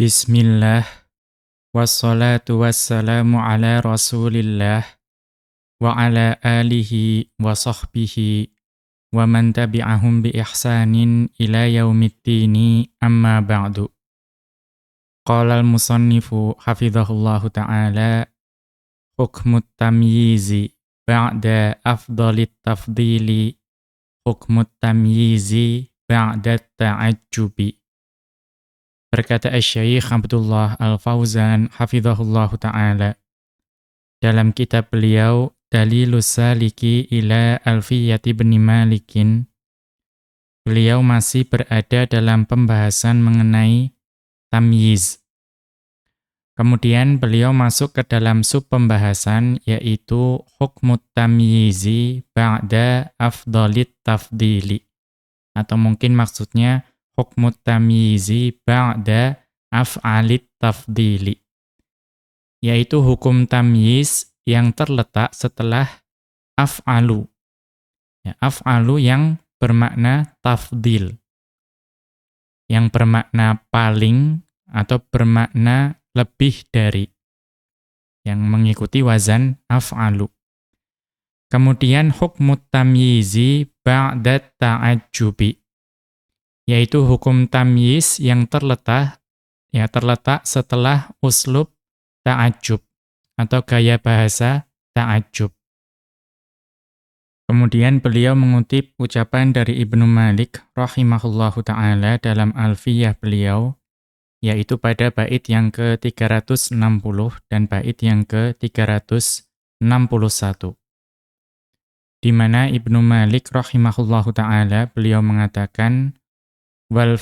بسم الله والصلاة والسلام على رسول الله وعلى آله وصحبه ومن تبعهم بإحسان إلى يوم الدين أما بعد. قال المصنف حفظه الله تعالى حكم التمييز بعد أفضل التفضيل. حكم التمييز بعد التعجب. Berkata Syekh Abdullah Al-Fauzan hafizahullah taala dalam kitab beliau Dalilus Saliki ila Alfiyati bin Malikin beliau masih berada dalam pembahasan mengenai tamyiz. Kemudian beliau masuk ke dalam sub pembahasan yaitu hukmut tamyizi ba'da afdalit tafdili. Atau mungkin maksudnya hukmut tamyizi ba'da af'alit tafdili. Yaitu hukum tamyiz yang terletak setelah af'alu. Ya, af'alu yang bermakna tafdil. Yang bermakna paling atau bermakna lebih dari. Yang mengikuti wazan af'alu. Kemudian hukmut tamyizi ba'da ta'ajjubi yaitu hukum tamyiz yang terletak ya terletak setelah uslub ta'ajub atau gaya bahasa ta'ajub. Kemudian beliau mengutip ucapan dari Ibnu Malik rahimahullahu taala dalam Alfiyah beliau yaitu pada bait yang ke-360 dan bait yang ke-361 di mana Ibnu Malik rahimahullahu taala beliau mengatakan wal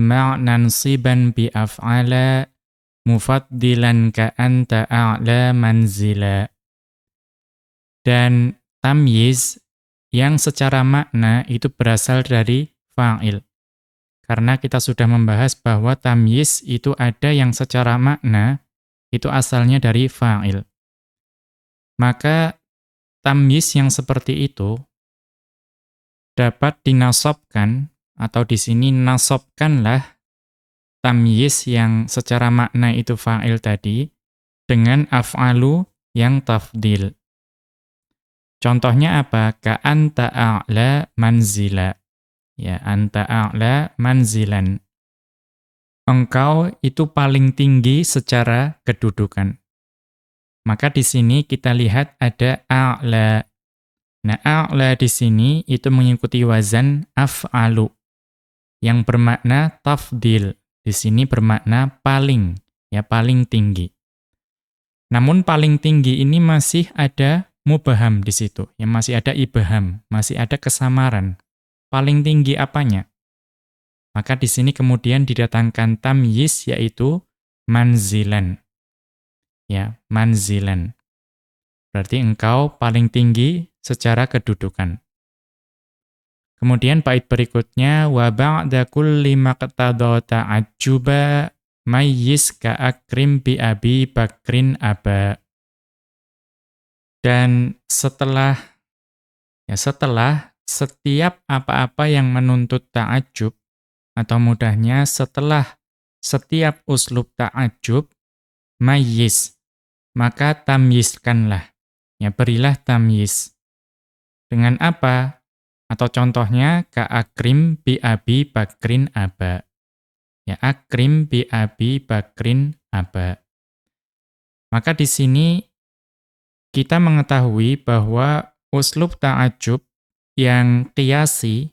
ma'nan siban bi af'ala mufaddilan ka a'la manzila. Dan tamyiz yang secara makna itu berasal dari fa'il. Karena kita sudah membahas bahwa tamyiz itu ada yang secara makna itu asalnya dari fa'il. Maka tamyiz yang seperti itu dapat dinasobkan atau di sini nasobkanlah tamyiz yang secara makna itu fa'il tadi dengan af'alu yang tafdil. Contohnya apa? Ka anta a'la manzila. Ya, anta a'la manzilan. Engkau itu paling tinggi secara kedudukan. Maka di sini kita lihat ada a'la. Nah, a'la di sini itu mengikuti wazan af'alu yang bermakna tafdil. Di sini bermakna paling, ya paling tinggi. Namun paling tinggi ini masih ada mubaham di situ, ya masih ada ibaham, masih ada kesamaran. Paling tinggi apanya? Maka di sini kemudian didatangkan tamyiz yaitu manzilan. Ya, manzilan. Berarti engkau paling tinggi secara kedudukan. Kemudian bait berikutnya wa ba'da kulli maqtada ta'ajjuba mayyiz ka akrim bi abi bakrin aba. Dan setelah ya setelah setiap apa-apa yang menuntut ta'ajjub atau mudahnya setelah setiap uslub ta'ajjub mayyiz maka tamyizkanlah ya berilah tamyiz dengan apa atau contohnya ka akrim bi abi bakrin aba. Ya akrim bi abi bakrin aba. Maka di sini kita mengetahui bahwa uslub ta'ajub yang kiasi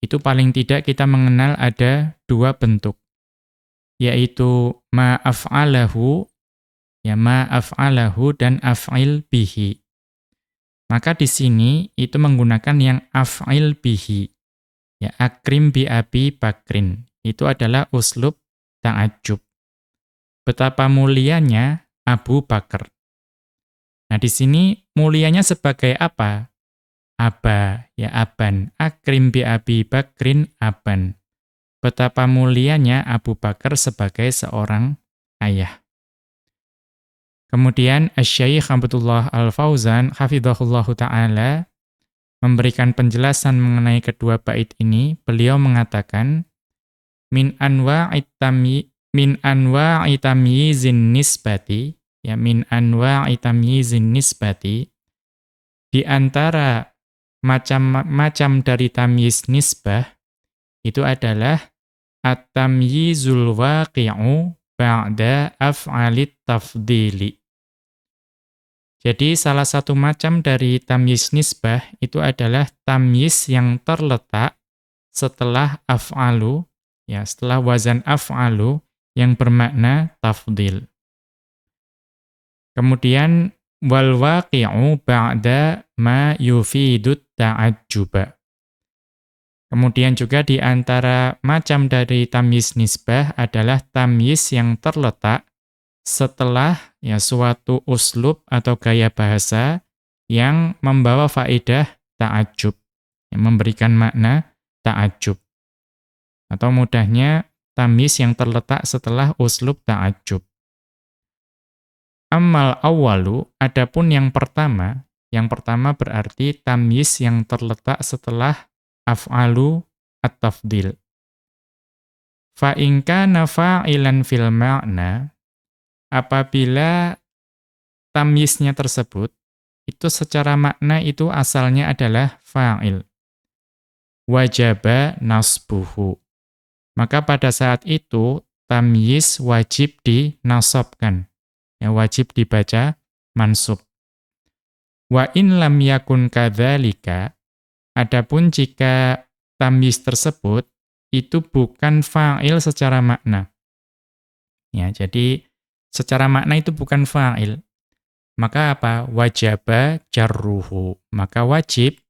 itu paling tidak kita mengenal ada dua bentuk yaitu ma'af'alahu ya ma'af'alahu dan af'il bihi maka di sini itu menggunakan yang af'il bihi. Ya, akrim bi abi bakrin. Itu adalah uslub ta'ajub. Betapa mulianya Abu Bakar. Nah, di sini mulianya sebagai apa? Aba, ya aban. Akrim bi abi bakrin aban. Betapa mulianya Abu Bakar sebagai seorang ayah. Kemudian Asy-Syaikh Abdullah Al-Fauzan hafizahullahu taala memberikan penjelasan mengenai kedua bait ini, beliau mengatakan min anwa'it tamyi min anwa'i tamyizin nisbati, ya min anwa'i tamyizin nisbati, di antara macam-macam dari tamyiz nisbah, itu adalah at-tamyizul waqi'u ba'da af'alit tafdili. Jadi salah satu macam dari tamyiz nisbah itu adalah tamyiz yang terletak setelah af'alu, ya setelah wazan af'alu yang bermakna tafdil. Kemudian wal waqi'u ba'da ma yufidut ta'ajjuba. Kemudian juga di antara macam dari tamyiz nisbah adalah tamyiz yang terletak setelah ya suatu uslub atau gaya bahasa yang membawa faedah ta'ajub, yang memberikan makna ta'ajub. Atau mudahnya tamis yang terletak setelah uslub ta'ajub. Amal awalu, adapun yang pertama, yang pertama berarti tamis yang terletak setelah af'alu at-tafdil. Fa'inka nafa'ilan fil ma'na, apabila tamyiznya tersebut itu secara makna itu asalnya adalah fa'il. Wajaba nasbuhu. Maka pada saat itu tamyiz wajib dinasabkan. Ya, wajib dibaca mansub. Wa in lam yakun kadzalika adapun jika tamyiz tersebut itu bukan fa'il secara makna. Ya, jadi secara makna itu bukan fa'il. Maka apa? Wajaba jarruhu. Maka wajib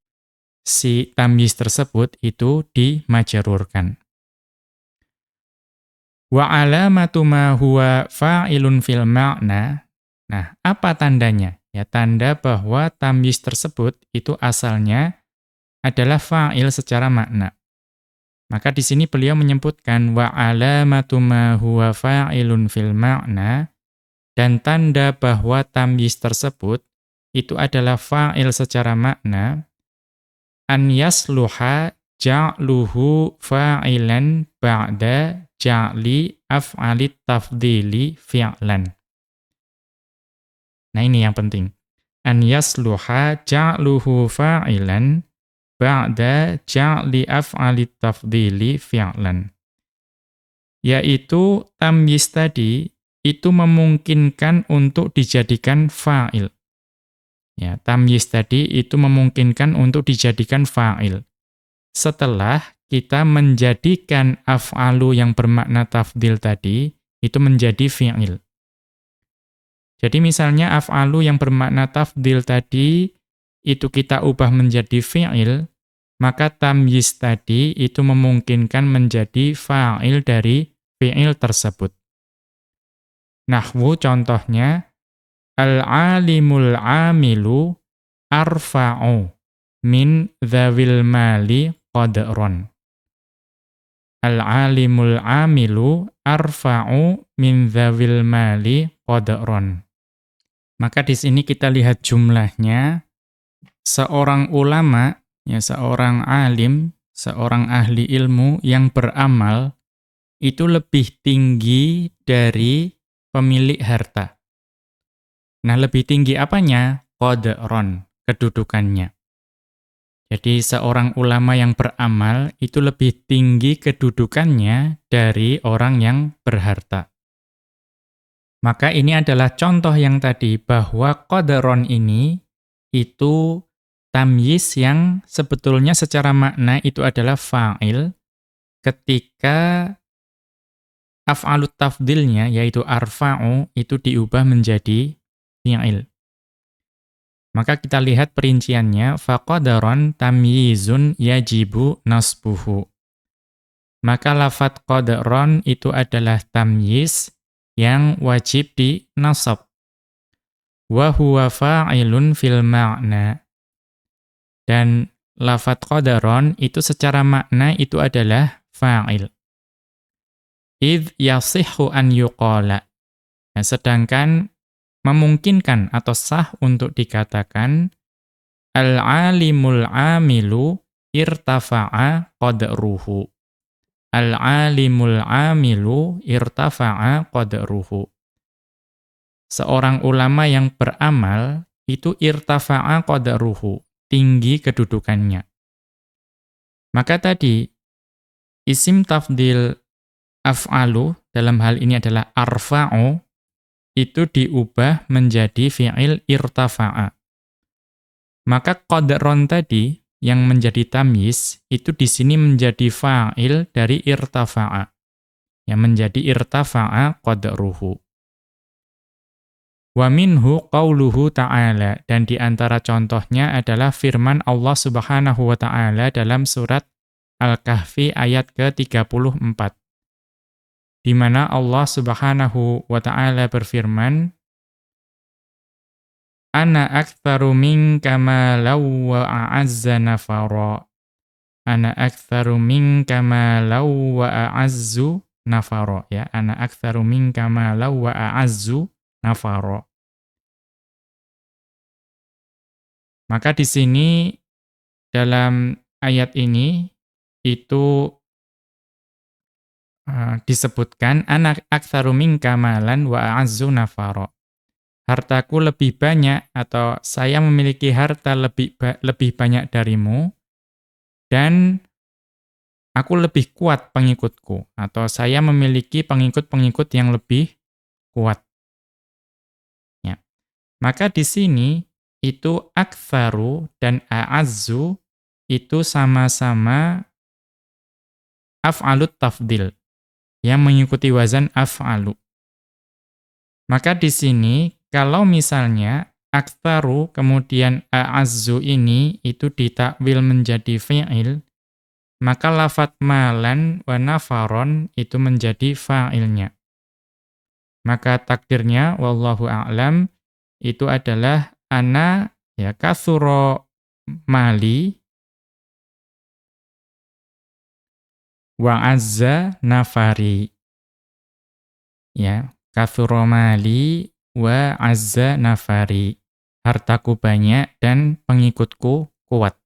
si tamyiz tersebut itu dimajarurkan. Wa alamatu ma huwa fa'ilun fil ma'na. Nah, apa tandanya? Ya, tanda bahwa tamyiz tersebut itu asalnya adalah fa'il secara makna. Maka di sini beliau menyebutkan wa alamatu ma huwa fa'ilun fil ma'na dan tanda bahwa tamyiz tersebut itu adalah fa'il secara makna an yasluha ja'luhu fa'ilan ba'da ja'li af'alit tafdili fi'lan. Nah ini yang penting. An yasluha ja'luhu fa'ilan ba'da ja'li af'alit tafdili fi'lan. Yaitu tamyiz tadi itu memungkinkan untuk dijadikan fa'il. Ya, tamyiz tadi itu memungkinkan untuk dijadikan fa'il. Setelah kita menjadikan af'alu yang bermakna tafdil tadi, itu menjadi fi'il. Jadi misalnya af'alu yang bermakna tafdil tadi, itu kita ubah menjadi fi'il, maka tamyiz tadi itu memungkinkan menjadi fa'il dari fi'il tersebut. Nahwu contohnya, Al-alimul amilu arfa'u min dhawil mali qadron. Al-alimul amilu arfa'u min dhawil mali qadron. Maka di sini kita lihat jumlahnya. Seorang ulama, ya seorang alim, seorang ahli ilmu yang beramal, itu lebih tinggi dari pemilik harta. Nah, lebih tinggi apanya? Qadron, kedudukannya. Jadi seorang ulama yang beramal itu lebih tinggi kedudukannya dari orang yang berharta. Maka ini adalah contoh yang tadi bahwa qadron ini itu tamyiz yang sebetulnya secara makna itu adalah fa'il ketika af'alut tafdilnya, yaitu arfa'u, itu diubah menjadi fi'il. Maka kita lihat perinciannya, faqadaron tamyizun yajibu nasbuhu. Maka lafat qadron itu adalah tamyiz yang wajib di nasab. Wa huwa fa'ilun fil ma'na. Dan lafat qadron itu secara makna itu adalah fa'il id yasihhu an yuqala. Nah, sedangkan memungkinkan atau sah untuk dikatakan al-alimul amilu irtafa'a qadruhu. al-alimul amilu irtafa'a qadruhu. Seorang ulama yang beramal itu irtafa'a qadruhu, tinggi kedudukannya. Maka tadi isim tafdil af'alu dalam hal ini adalah arfa'u itu diubah menjadi fi'il irtafa'a. Maka qadron tadi yang menjadi tamyiz itu di sini menjadi fa'il dari irtafa'a. Yang menjadi irtafa'a qadruhu. Wa minhu qauluhu ta'ala dan di antara contohnya adalah firman Allah Subhanahu wa taala dalam surat Al-Kahfi ayat ke-34. Di mana Allah Subhanahu wa taala berfirman Ana aktsaru minka malau wa a'azza nafara. Ana aktsaru minka malau wa a'azzu nafara ya. Ana aktsaru minka malau wa a'azzu nafara. Maka di sini dalam ayat ini itu uh, disebutkan anak aktsaru minka malan wa a'azzu nafara hartaku lebih banyak atau saya memiliki harta lebih ba lebih banyak darimu dan aku lebih kuat pengikutku atau saya memiliki pengikut-pengikut yang lebih kuat. Ya. Maka di sini itu aktsaru dan a'azzu itu sama-sama af'alut tafdil yang mengikuti wazan af'alu. Maka di sini kalau misalnya aktaru kemudian a'azzu ini itu ditakwil menjadi fi'il, maka lafat malan wa nafaron itu menjadi fa'ilnya. Maka takdirnya wallahu a'lam itu adalah ana ya kasuro mali wa azza nafari. Ya, kasuro mali wa azza nafari. Hartaku banyak dan pengikutku kuat.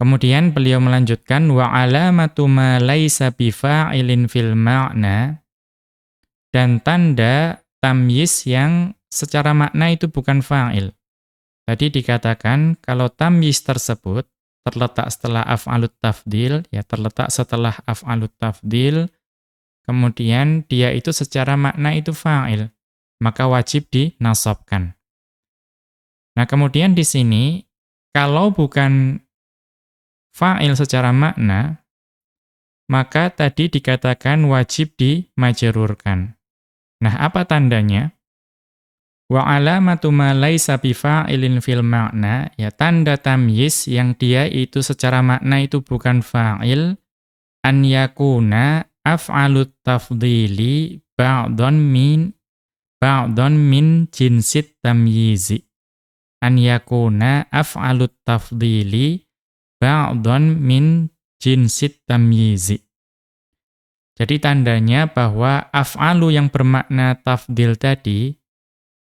Kemudian beliau melanjutkan wa alamatu ma laisa bifa'ilin fil ma'na dan tanda tamyiz yang secara makna itu bukan fa'il. Tadi dikatakan kalau tamyiz tersebut terletak setelah af'alut tafdil, ya terletak setelah af'alut tafdil, kemudian dia itu secara makna itu fa'il, maka wajib dinasobkan. Nah, kemudian di sini kalau bukan fa'il secara makna, maka tadi dikatakan wajib dimajrurkan. Nah, apa tandanya? Wa alamatu ma laisa bifa'ilin fil makna, ya tanda tamyiz yang dia itu secara makna itu bukan fa'il, an yakuna af'alut tafdili ba'don min ba'don min jinsit tamyizi. An yakuna af'alut tafdili ba'don min jinsit tamyizi. Jadi tandanya bahwa af'alu yang bermakna tafdil tadi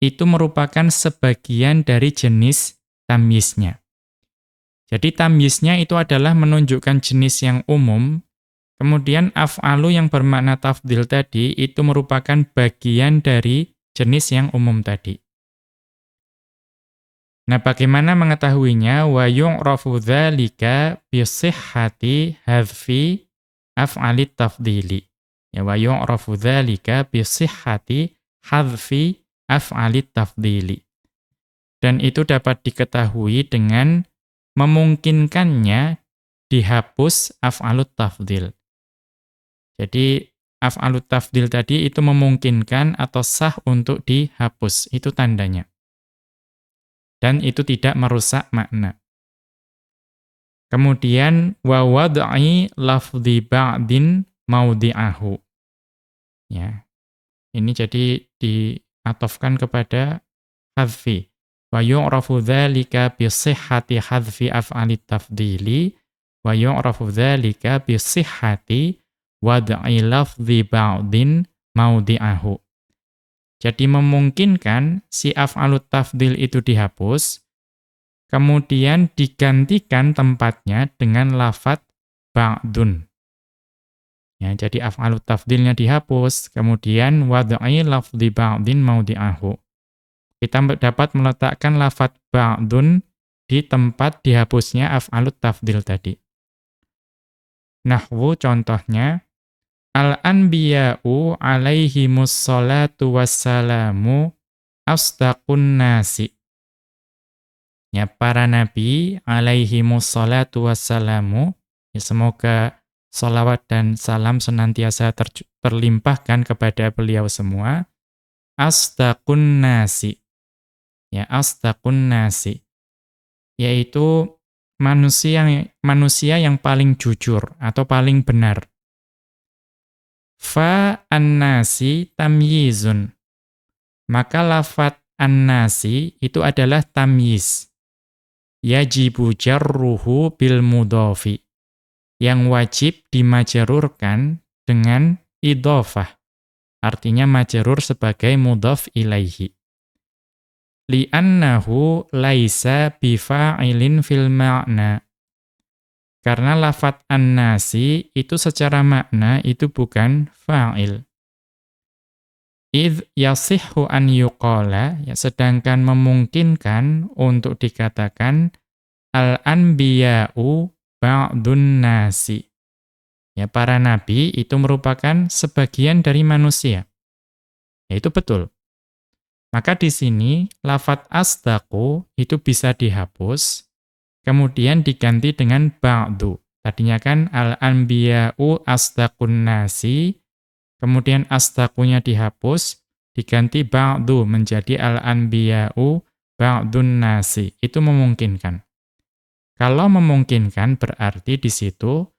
itu merupakan sebagian dari jenis tamyiznya. Jadi tamyiznya itu adalah menunjukkan jenis yang umum Kemudian af'alu yang bermakna tafdil tadi itu merupakan bagian dari jenis yang umum tadi. Nah, bagaimana mengetahuinya? Wa yu'rafu dzalika bi sihhati hadfi af'alit tafdili. Ya wa yu'rafu dzalika bi sihhati hadfi af'alit tafdili. Dan itu dapat diketahui dengan memungkinkannya dihapus af'alut tafdil. Jadi af'alut tafdil tadi itu memungkinkan atau sah untuk dihapus. Itu tandanya. Dan itu tidak merusak makna. Kemudian wa wad'i lafdhi ba'din maudhi'ahu. Ya. Ini jadi diatofkan kepada hadfi. Wa yu'rafu dzalika bi sihhati hadfi af'alit tafdili wa yu'rafu dzalika bi sihhati wad'i lafdhi ba'din maudi'ahu. Jadi memungkinkan si af'alut tafdil itu dihapus, kemudian digantikan tempatnya dengan lafat ba'dun. Ya, jadi af'alut tafdilnya dihapus, kemudian wad'i lafdhi ba'din maudi'ahu. Kita dapat meletakkan lafat ba'dun di tempat dihapusnya af'alut tafdil tadi. Nahwu contohnya, Al-anbiya'u alaihimus salatu wassalamu asdaqun nasi. Ya, para nabi alaihimus salatu wassalamu, ya, semoga salawat dan salam senantiasa ter terlimpahkan kepada beliau semua. Asdaqun nasi. Ya, asdaqun nasi. Yaitu manusia manusia yang paling jujur atau paling benar. Fa an-nasi tamyizun. Maka lafat an-nasi itu adalah tamyiz. Yajibu jarruhu bil mudhafi. Yang wajib dimajarurkan dengan idhofah. Artinya majarur sebagai mudhaf ilaihi. Li'annahu laisa bifa'ilin fil ma'na. Karena lafat an-nasi itu secara makna itu bukan fa'il. Idh yasihhu an yuqala, ya, sedangkan memungkinkan untuk dikatakan al-anbiya'u ba'dun nasi. Ya, para nabi itu merupakan sebagian dari manusia. Ya, itu betul. Maka di sini lafat asdaqu itu bisa dihapus kemudian diganti dengan ba'du. Tadinya kan al-anbiya'u astaqun nasi, kemudian astaqunya dihapus, diganti ba'du menjadi al-anbiya'u ba'dun nasi. Itu memungkinkan. Kalau memungkinkan berarti di situ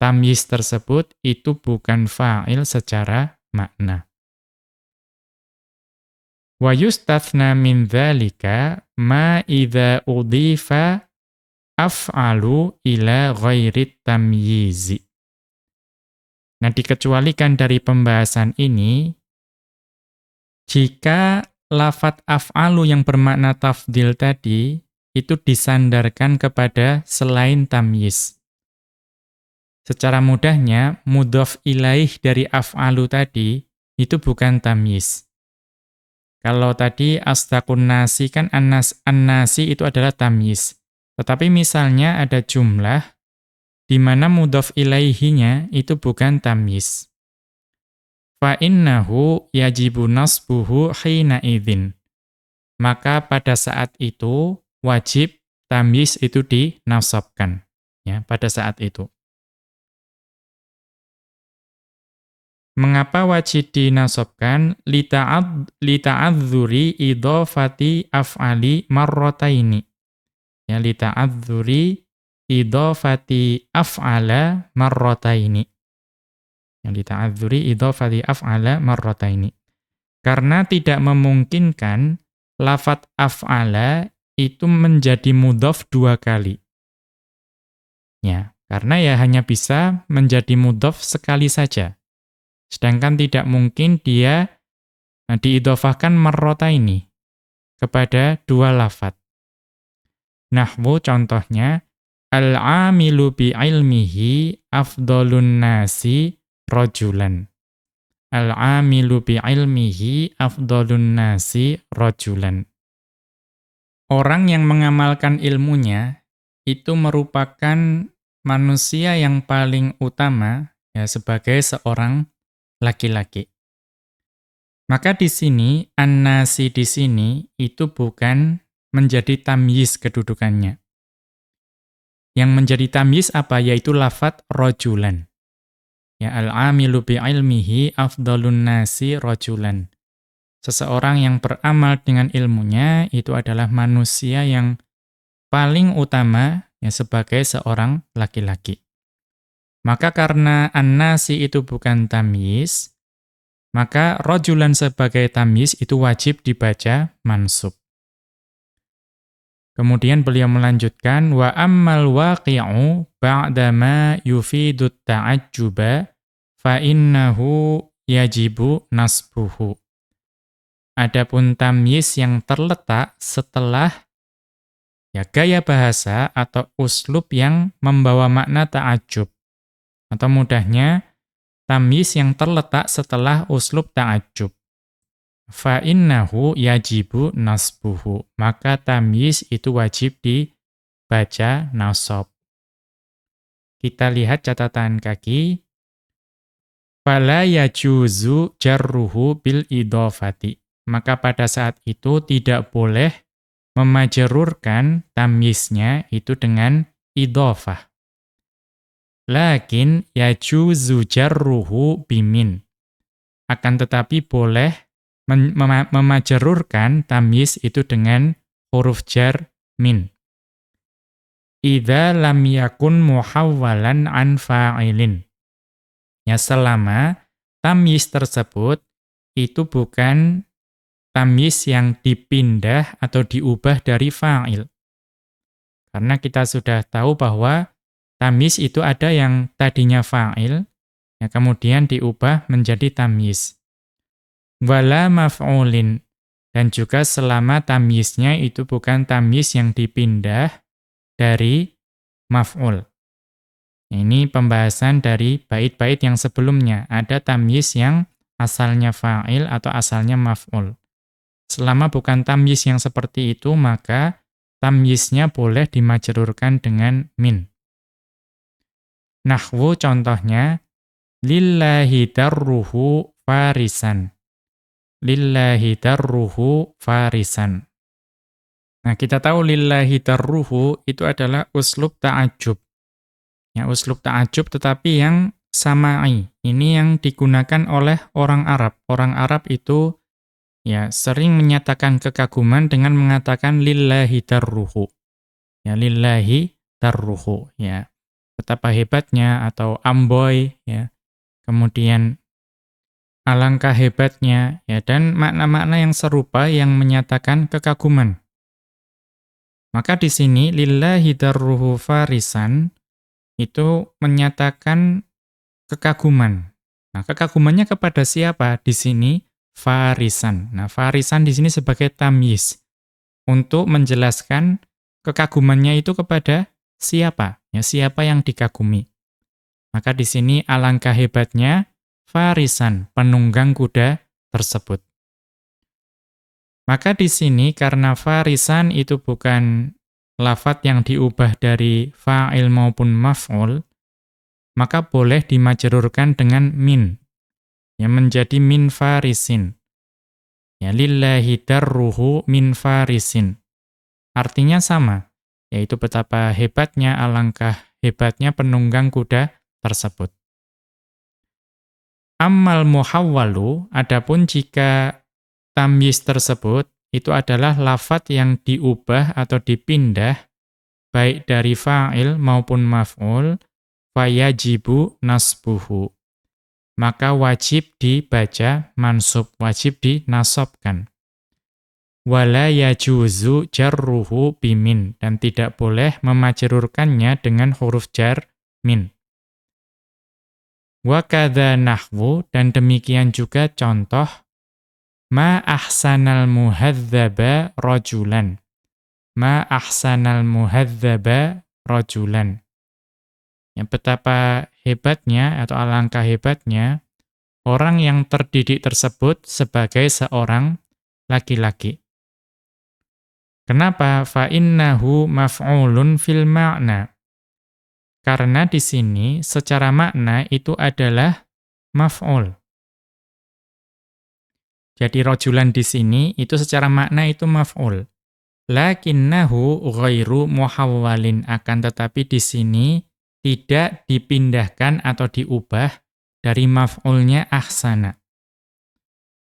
tamyiz tersebut itu bukan fa'il secara makna. Wa yustathna min dzalika ma idza udhifa af'alu ila ghairit tamyizi. Nah, dikecualikan dari pembahasan ini, jika lafat af'alu yang bermakna tafdil tadi, itu disandarkan kepada selain tamyiz. Secara mudahnya, mudhaf ilaih dari af'alu tadi, itu bukan tamyiz. Kalau tadi astaqun nasi kan annas annasi itu adalah tamyiz. Tetapi misalnya ada jumlah di mana mudhaf ilaihinya itu bukan tamyiz. Fa innahu yajibu nasbuhu hina idzin. Maka pada saat itu wajib tamyiz itu dinasabkan ya pada saat itu. Mengapa wajib dinasabkan lita'adzuri idhofati af'ali marrataini? ya li ta'adzuri idhafati af'ala marrataini yang li ta'adzuri idhafati af'ala marrataini karena tidak memungkinkan lafat af'ala itu menjadi mudhaf dua kali ya karena ya hanya bisa menjadi mudhaf sekali saja sedangkan tidak mungkin dia nah, diidhafahkan marrataini kepada dua lafat Nahwu contohnya, Al-amilu bi'ilmihi afdolun nasi rojulan. Al-amilu bi'ilmihi afdolun nasi rojulan. Orang yang mengamalkan ilmunya itu merupakan manusia yang paling utama ya sebagai seorang laki-laki. Maka di sini an-nasi di sini itu bukan menjadi tamyiz kedudukannya. Yang menjadi tamyiz apa? Yaitu lafat rojulan. Ya al-amilu bi'ilmihi afdalun nasi rojulan. Seseorang yang beramal dengan ilmunya itu adalah manusia yang paling utama ya sebagai seorang laki-laki. Maka karena an-nasi itu bukan tamyiz, maka rojulan sebagai tamyiz itu wajib dibaca mansub. Kemudian beliau melanjutkan wa ammal waqi'u ba'da ma ta'ajjuba fa innahu yajibu nasbuhu. Adapun tamyiz yang terletak setelah ya gaya bahasa atau uslub yang membawa makna ta'ajjub. Atau mudahnya tamyiz yang terletak setelah uslub ta'ajjub. Fa innahu yajibu nasbuhu. Maka tamyiz itu wajib dibaca nasab. Kita lihat catatan kaki. Fala yajuzu jarruhu bil idofati. Maka pada saat itu tidak boleh memajerurkan tamyiznya itu dengan idofah. Lakin yajuzu jarruhu bimin. Akan tetapi boleh mem memajerurkan tamyiz itu dengan huruf jar min idza lam yakun muhawwalan an fa'ilin. Ya selama tamyiz tersebut itu bukan tamyiz yang dipindah atau diubah dari fa'il. Karena kita sudah tahu bahwa tamyiz itu ada yang tadinya fa'il, ya kemudian diubah menjadi tamyiz. Wala maf'ulin. Dan juga selama tamyiznya itu bukan tamyiz yang dipindah, dari maf'ul. Ini pembahasan dari bait-bait yang sebelumnya. Ada tamyiz yang asalnya fa'il atau asalnya maf'ul. Selama bukan tamyiz yang seperti itu, maka tamyiznya boleh dimajrurkan dengan min. Nahwu contohnya, lillahi darruhu farisan. Lillahi darruhu farisan. Nah, kita tahu lillahi darruhu itu adalah uslub ta'ajub. Ya, uslub ta'ajub tetapi yang sama'i. Ini yang digunakan oleh orang Arab. Orang Arab itu ya sering menyatakan kekaguman dengan mengatakan lillahi darruhu. Ya, lillahi darruhu, ya. Betapa hebatnya atau amboy, ya. Kemudian alangkah hebatnya, ya dan makna-makna yang serupa yang menyatakan kekaguman. Maka di sini lillahi darruhu farisan itu menyatakan kekaguman. Nah, kekagumannya kepada siapa? Di sini farisan. Nah, farisan di sini sebagai tamyiz untuk menjelaskan kekagumannya itu kepada siapa? Ya, siapa yang dikagumi. Maka di sini alangkah hebatnya farisan, penunggang kuda tersebut. Maka di sini karena farisan itu bukan lafat yang diubah dari fa'il maupun maf'ul, maka boleh dimajrurkan dengan min, yang menjadi min farisin. Ya lillahi darruhu min farisin. Artinya sama, yaitu betapa hebatnya alangkah hebatnya penunggang kuda tersebut. Ammal muhawwalu, adapun jika tamyiz tersebut itu adalah lafat yang diubah atau dipindah baik dari fa'il maupun maf'ul fayajibu nasbuhu maka wajib dibaca mansub wajib dinasobkan wala yajuzu jarruhu bimin dan tidak boleh memajrurkannya dengan huruf jar min wa kadza nahwu dan demikian juga contoh Ma ahsanal muhadzaba rajulan. Ma ahsanal muhadzaba rajulan. Yang betapa hebatnya atau alangkah hebatnya orang yang terdidik tersebut sebagai seorang laki-laki. Kenapa? Fa innahu maf'ulun fil ma'na. Karena di sini secara makna itu adalah maf'ul. Jadi rojulan di sini itu secara makna itu maf'ul. Lakinnahu ghairu muhawwalin akan tetapi di sini tidak dipindahkan atau diubah dari maf'ulnya ahsana.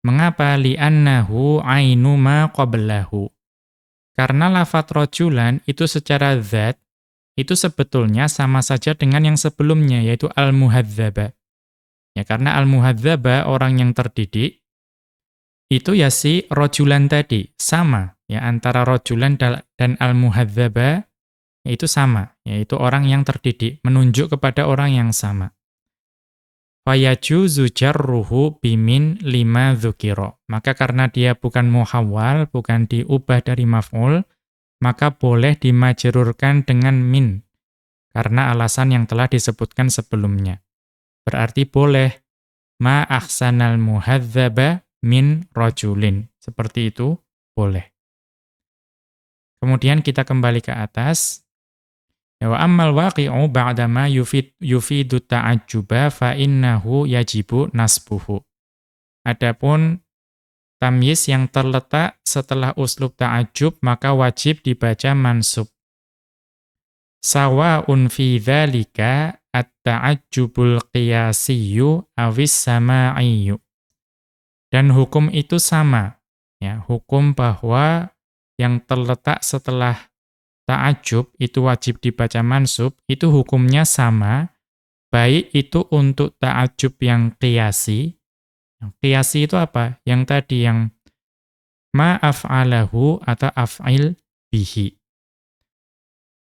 Mengapa li'annahu ainu ma qablahu? Karena lafat rojulan itu secara zat itu sebetulnya sama saja dengan yang sebelumnya yaitu al-muhadzaba. Ya karena al-muhadzaba orang yang terdidik itu ya si rojulan tadi, sama. ya Antara rojulan dan al-muhadzaba, itu sama. Yaitu orang yang terdidik, menunjuk kepada orang yang sama. Fayajuzu jarruhu bimin lima dzukira. Maka karena dia bukan muhawwal, bukan diubah dari maf'ul, maka boleh dimajrurkan dengan min. Karena alasan yang telah disebutkan sebelumnya. Berarti boleh ma ahsanal muhadzaba min rajulin. Seperti itu boleh. Kemudian kita kembali ke atas. Ya wa ammal waqi'u ba'dama yufid yufidu ta'ajjuba fa innahu yajibu nasbuhu. Adapun tamyiz yang terletak setelah uslub ta'ajjub maka wajib dibaca mansub. Sawa'un fi dzalika at-ta'ajjubul qiyasiyyu awis sama'iyyu. Dan hukum itu sama. Ya, hukum bahwa yang terletak setelah ta'ajub itu wajib dibaca mansub, itu hukumnya sama, baik itu untuk ta'ajub yang qiyasi. Qiyasi itu apa? Yang tadi yang ma'af'alahu atau af'il bihi.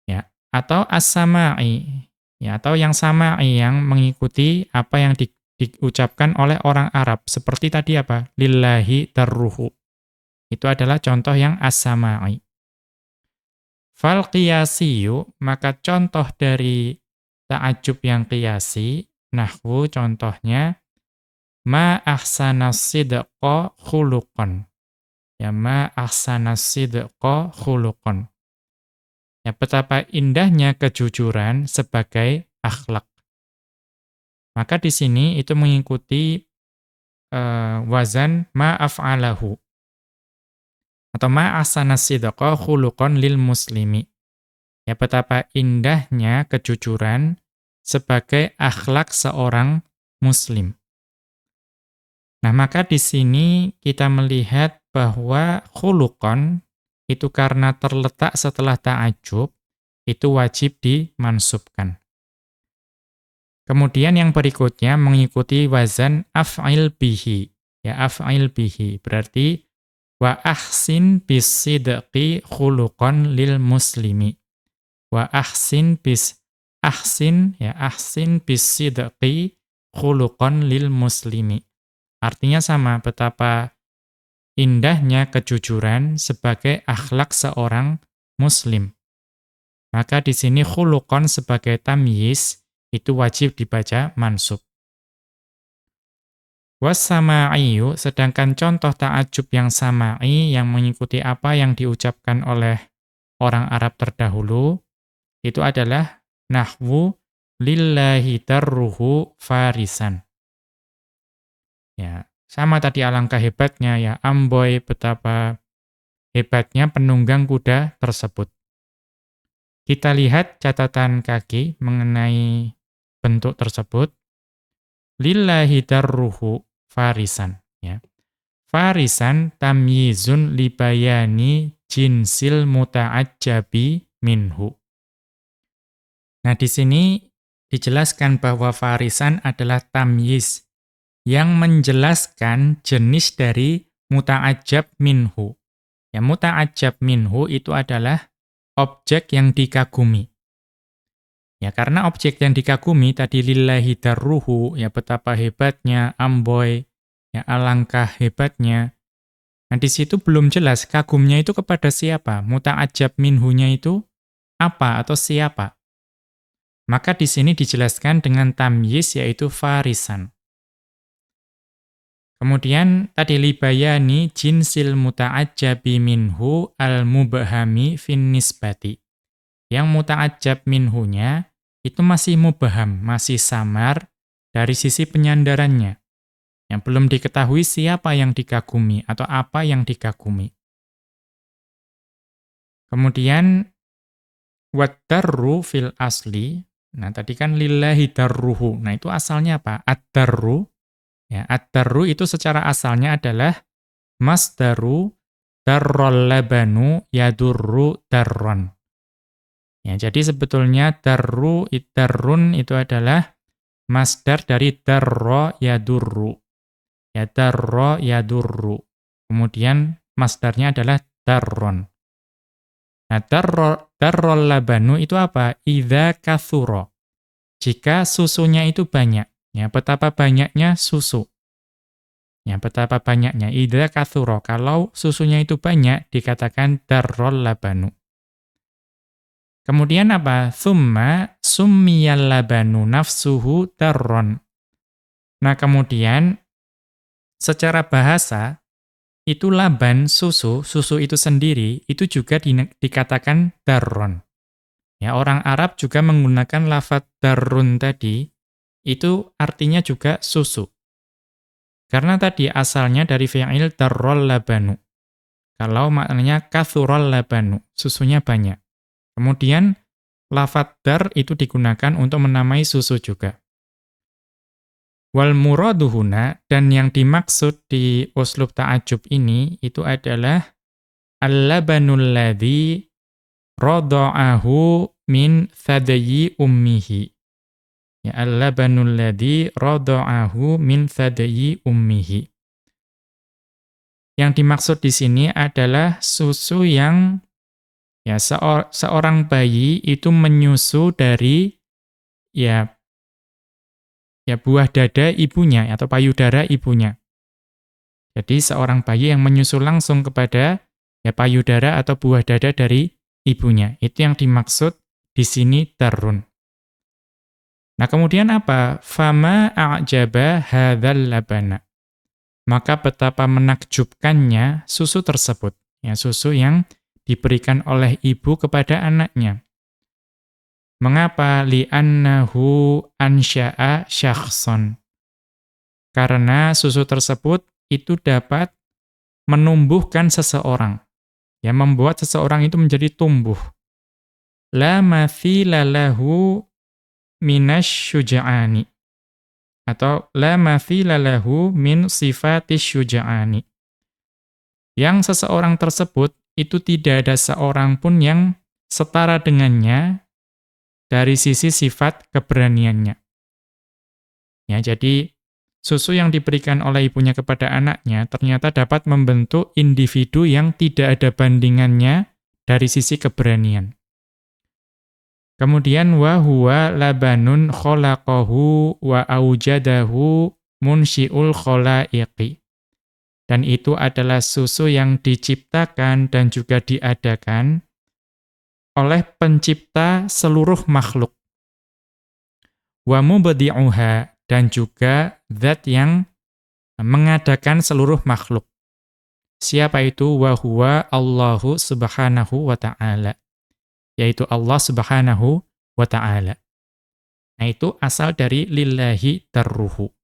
Ya, atau as-sama'i. Ya, atau yang sama'i yang mengikuti apa yang di, diucapkan oleh orang Arab. Seperti tadi apa? Lillahi darruhu. Itu adalah contoh yang as-sama'i. Fal qiyasiyu, maka contoh dari ta'ajub yang qiyasi, nahwu contohnya, ma ahsanas sidqa khuluqan. Ya, ma ahsanas sidqa khuluqan. Ya, betapa indahnya kejujuran sebagai akhlak. Maka di sini itu mengikuti uh, wazan ma af'alahu atau ma'asana sidqa khuluqan lil muslimi. Ya betapa indahnya kejujuran sebagai akhlak seorang muslim. Nah, maka di sini kita melihat bahwa khuluqan itu karena terletak setelah ta'ajub, itu wajib dimansubkan. Kemudian yang berikutnya mengikuti wazan af'il bihi. Ya, af'il bihi. Berarti Wa ahsin bisidqi khuluqan lil muslimi. Wa ahsin bis ahsin ya ahsin bisidqi khuluqan lil muslimi. Artinya sama betapa indahnya kejujuran sebagai akhlak seorang muslim. Maka di sini khuluqan sebagai tamyiz itu wajib dibaca mansub. Wassama'iyu, sedangkan contoh ta'ajub yang sama'i yang mengikuti apa yang diucapkan oleh orang Arab terdahulu, itu adalah nahwu lillahi darruhu farisan. Ya, sama tadi alangkah hebatnya ya, amboy betapa hebatnya penunggang kuda tersebut. Kita lihat catatan kaki mengenai bentuk tersebut lillahi darruhu farisan ya. Farisan tamyizun libayani jinsil muta'ajjabi minhu. Nah, di sini dijelaskan bahwa farisan adalah tamyiz yang menjelaskan jenis dari muta'ajjab minhu. Ya, muta'ajjab minhu itu adalah objek yang dikagumi. Ya karena objek yang dikagumi tadi lillahi darruhu, ya betapa hebatnya amboy, ya alangkah hebatnya. Nah di situ belum jelas kagumnya itu kepada siapa, muta'ajab minhunya itu apa atau siapa. Maka di sini dijelaskan dengan tamyiz yaitu farisan. Kemudian tadi libayani jinsil muta'ajjabi minhu al-mubahami fin nisbati. Yang muta'ajab minhunya itu masih mubaham, masih samar dari sisi penyandarannya. Yang belum diketahui siapa yang dikagumi atau apa yang dikagumi. Kemudian wadarru fil asli. Nah, tadi kan lillahi darruhu. Nah, itu asalnya apa? Ad-darru. Ya, ad-darru itu secara asalnya adalah masdaru darrol labanu yadurru darron. Ya, jadi sebetulnya darru darrun itu adalah masdar dari darra yadurru. Ya darra yadurru. Kemudian masdarnya adalah darron. Nah, darro, darrol labanu itu apa? Idza kathura. Jika susunya itu banyak. Ya, betapa banyaknya susu. Ya, betapa banyaknya. Idza kathura. Kalau susunya itu banyak, dikatakan darrol labanu. Kemudian apa? Thumma summiyal labanu nafsuhu darron. Nah, kemudian secara bahasa itu laban susu, susu itu sendiri itu juga di, dikatakan darron. Ya, orang Arab juga menggunakan lafaz darrun tadi itu artinya juga susu. Karena tadi asalnya dari fi'il darrol labanu. Kalau maknanya kathurol labanu, susunya banyak. Kemudian lafaz dar itu digunakan untuk menamai susu juga. Wal muraduhuna dan yang dimaksud di uslub ta'ajub ini itu adalah al-labanul ladzi rada'ahu min thadayi ummihi. Ya al-labanul ladzi rada'ahu min thadayi ummihi. Yang dimaksud di sini adalah susu yang ya seor seorang bayi itu menyusu dari ya ya buah dada ibunya atau payudara ibunya. Jadi seorang bayi yang menyusul langsung kepada ya payudara atau buah dada dari ibunya. Itu yang dimaksud di sini darun. Nah, kemudian apa? Fama a'jaba hadzal labana. Maka betapa menakjubkannya susu tersebut, ya susu yang diberikan oleh ibu kepada anaknya. Mengapa li'annahu ansya'a syakhson? Karena susu tersebut itu dapat menumbuhkan seseorang. Ya, membuat seseorang itu menjadi tumbuh. La mathila lahu minash syuja'ani. Atau la mathila lahu min sifatis syuja'ani. Yang seseorang tersebut itu tidak ada seorang pun yang setara dengannya dari sisi sifat keberaniannya. Ya, jadi susu yang diberikan oleh ibunya kepada anaknya ternyata dapat membentuk individu yang tidak ada bandingannya dari sisi keberanian. Kemudian wa huwa labanun khalaqahu wa aujadahu munsyiul khalaiqi. Dan itu adalah susu yang diciptakan dan juga diadakan oleh pencipta seluruh makhluk. Wa mubdi'uha dan juga zat yang mengadakan seluruh makhluk. Siapa itu? Wa huwa Allahu subhanahu wa ta'ala. Yaitu Allah subhanahu wa ta'ala. Nah itu asal dari lillahi darruhu.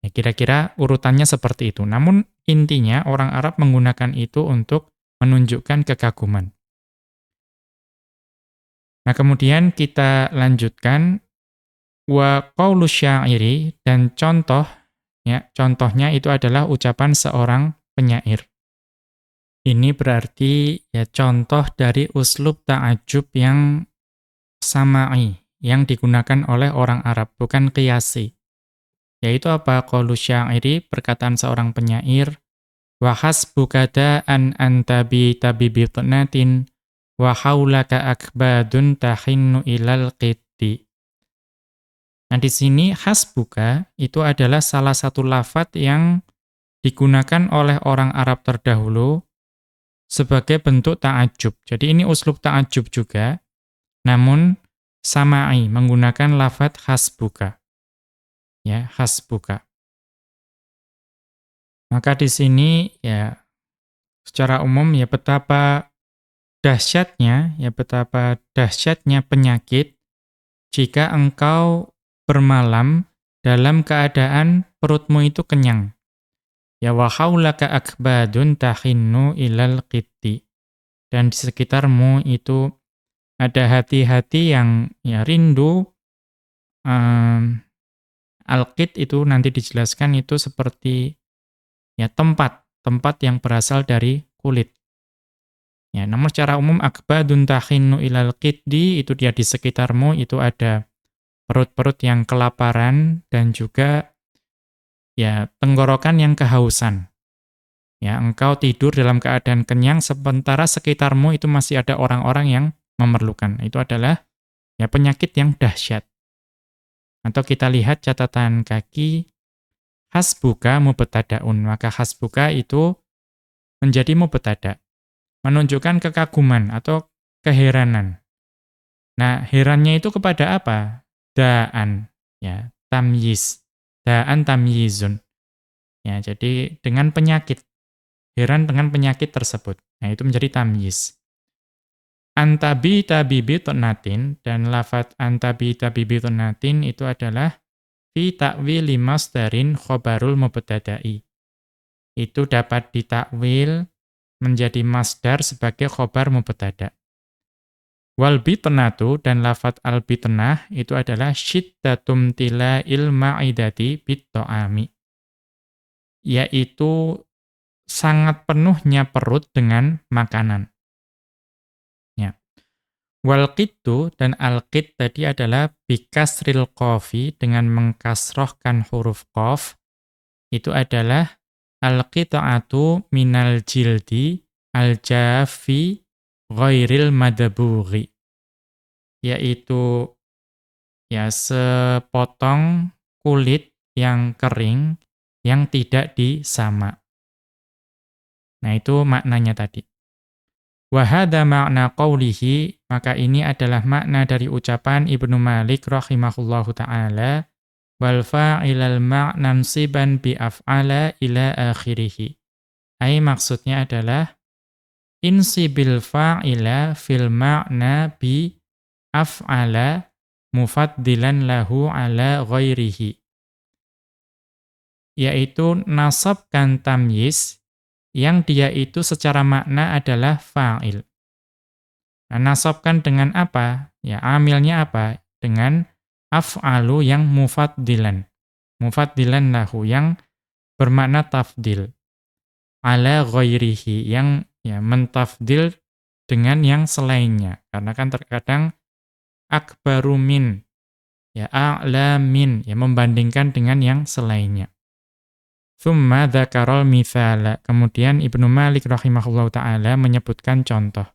Ya, kira-kira urutannya seperti itu. Namun intinya orang Arab menggunakan itu untuk menunjukkan kekaguman. Nah, kemudian kita lanjutkan wa qaulu syairi dan contoh ya, contohnya itu adalah ucapan seorang penyair. Ini berarti ya contoh dari uslub ta'ajub yang sama'i yang digunakan oleh orang Arab, bukan qiyasi. Yaitu apa? Qaulu syairi, perkataan seorang penyair, wa hasbukada an antabi tabibitnatin wa haulaka akbadun tahinnu ilal qitti. Nah di sini hasbuka itu adalah salah satu lafat yang digunakan oleh orang Arab terdahulu sebagai bentuk ta'ajub. Jadi ini uslub ta'ajub juga, namun sama'i menggunakan lafat hasbuka. Ya, hasbuka. Maka di sini ya secara umum ya betapa dahsyatnya, ya betapa dahsyatnya penyakit jika engkau bermalam dalam keadaan perutmu itu kenyang. Ya wa haulaka akbadun tahinnu ilal qitti. Dan di sekitarmu itu ada hati-hati yang ya rindu um, al-qit itu nanti dijelaskan itu seperti ya tempat, tempat yang berasal dari kulit. Ya, namun secara umum akbadun tahinnu ilal qiddi itu dia di sekitarmu itu ada perut-perut yang kelaparan dan juga ya tenggorokan yang kehausan. Ya, engkau tidur dalam keadaan kenyang sementara sekitarmu itu masih ada orang-orang yang memerlukan. Itu adalah ya penyakit yang dahsyat. Atau kita lihat catatan kaki hasbuka mubtadaun, maka hasbuka itu menjadi mubtada menunjukkan kekaguman atau keheranan. Nah, herannya itu kepada apa? Da'an, ya, tamyiz. da'an tamyizun. Ya, jadi dengan penyakit. Heran dengan penyakit tersebut. Nah, itu menjadi tamyiz. Antabi tabibi tonatin dan lafat antabi tabibi tonatin itu adalah fi ta'wili masdarin khobarul mubtada'i. Itu dapat ditakwil menjadi masdar sebagai khobar mubtada. Wal bitnatu dan lafat al bitnah itu adalah syiddatum tila'il ma'idati bit ta'ami yaitu sangat penuhnya perut dengan makanan. Wal qittu dan al qit tadi adalah bikasril qafi dengan mengkasrohkan huruf qaf itu adalah al qita'atu minal jildi al jafi ghairil madaburi yaitu ya sepotong kulit yang kering yang tidak disama. Nah, itu maknanya tadi. Wahada makna qawlihi, maka ini adalah makna dari ucapan Ibnu Malik rahimahullahu ta'ala, wal fa'ilal ma'nan siban bi af'ala ila akhirihi. Ay maksudnya adalah, insibil fa'ila fil ma'na bi af'ala mufaddilan lahu ala ghairihi yaitu nasabkan tamyiz yang dia itu secara makna adalah fa'il. Nah, nasabkan dengan apa? Ya, amilnya apa? Dengan af'alu yang mufaddilan. Mufaddilan lahu yang bermakna tafdil. Ala ghairihi yang ya mentafdil dengan yang selainnya. Karena kan terkadang akbaru min ya a'la min ya membandingkan dengan yang selainnya. Thumma dzakarol mithala. Kemudian Ibnu Malik rahimahullah ta'ala menyebutkan contoh.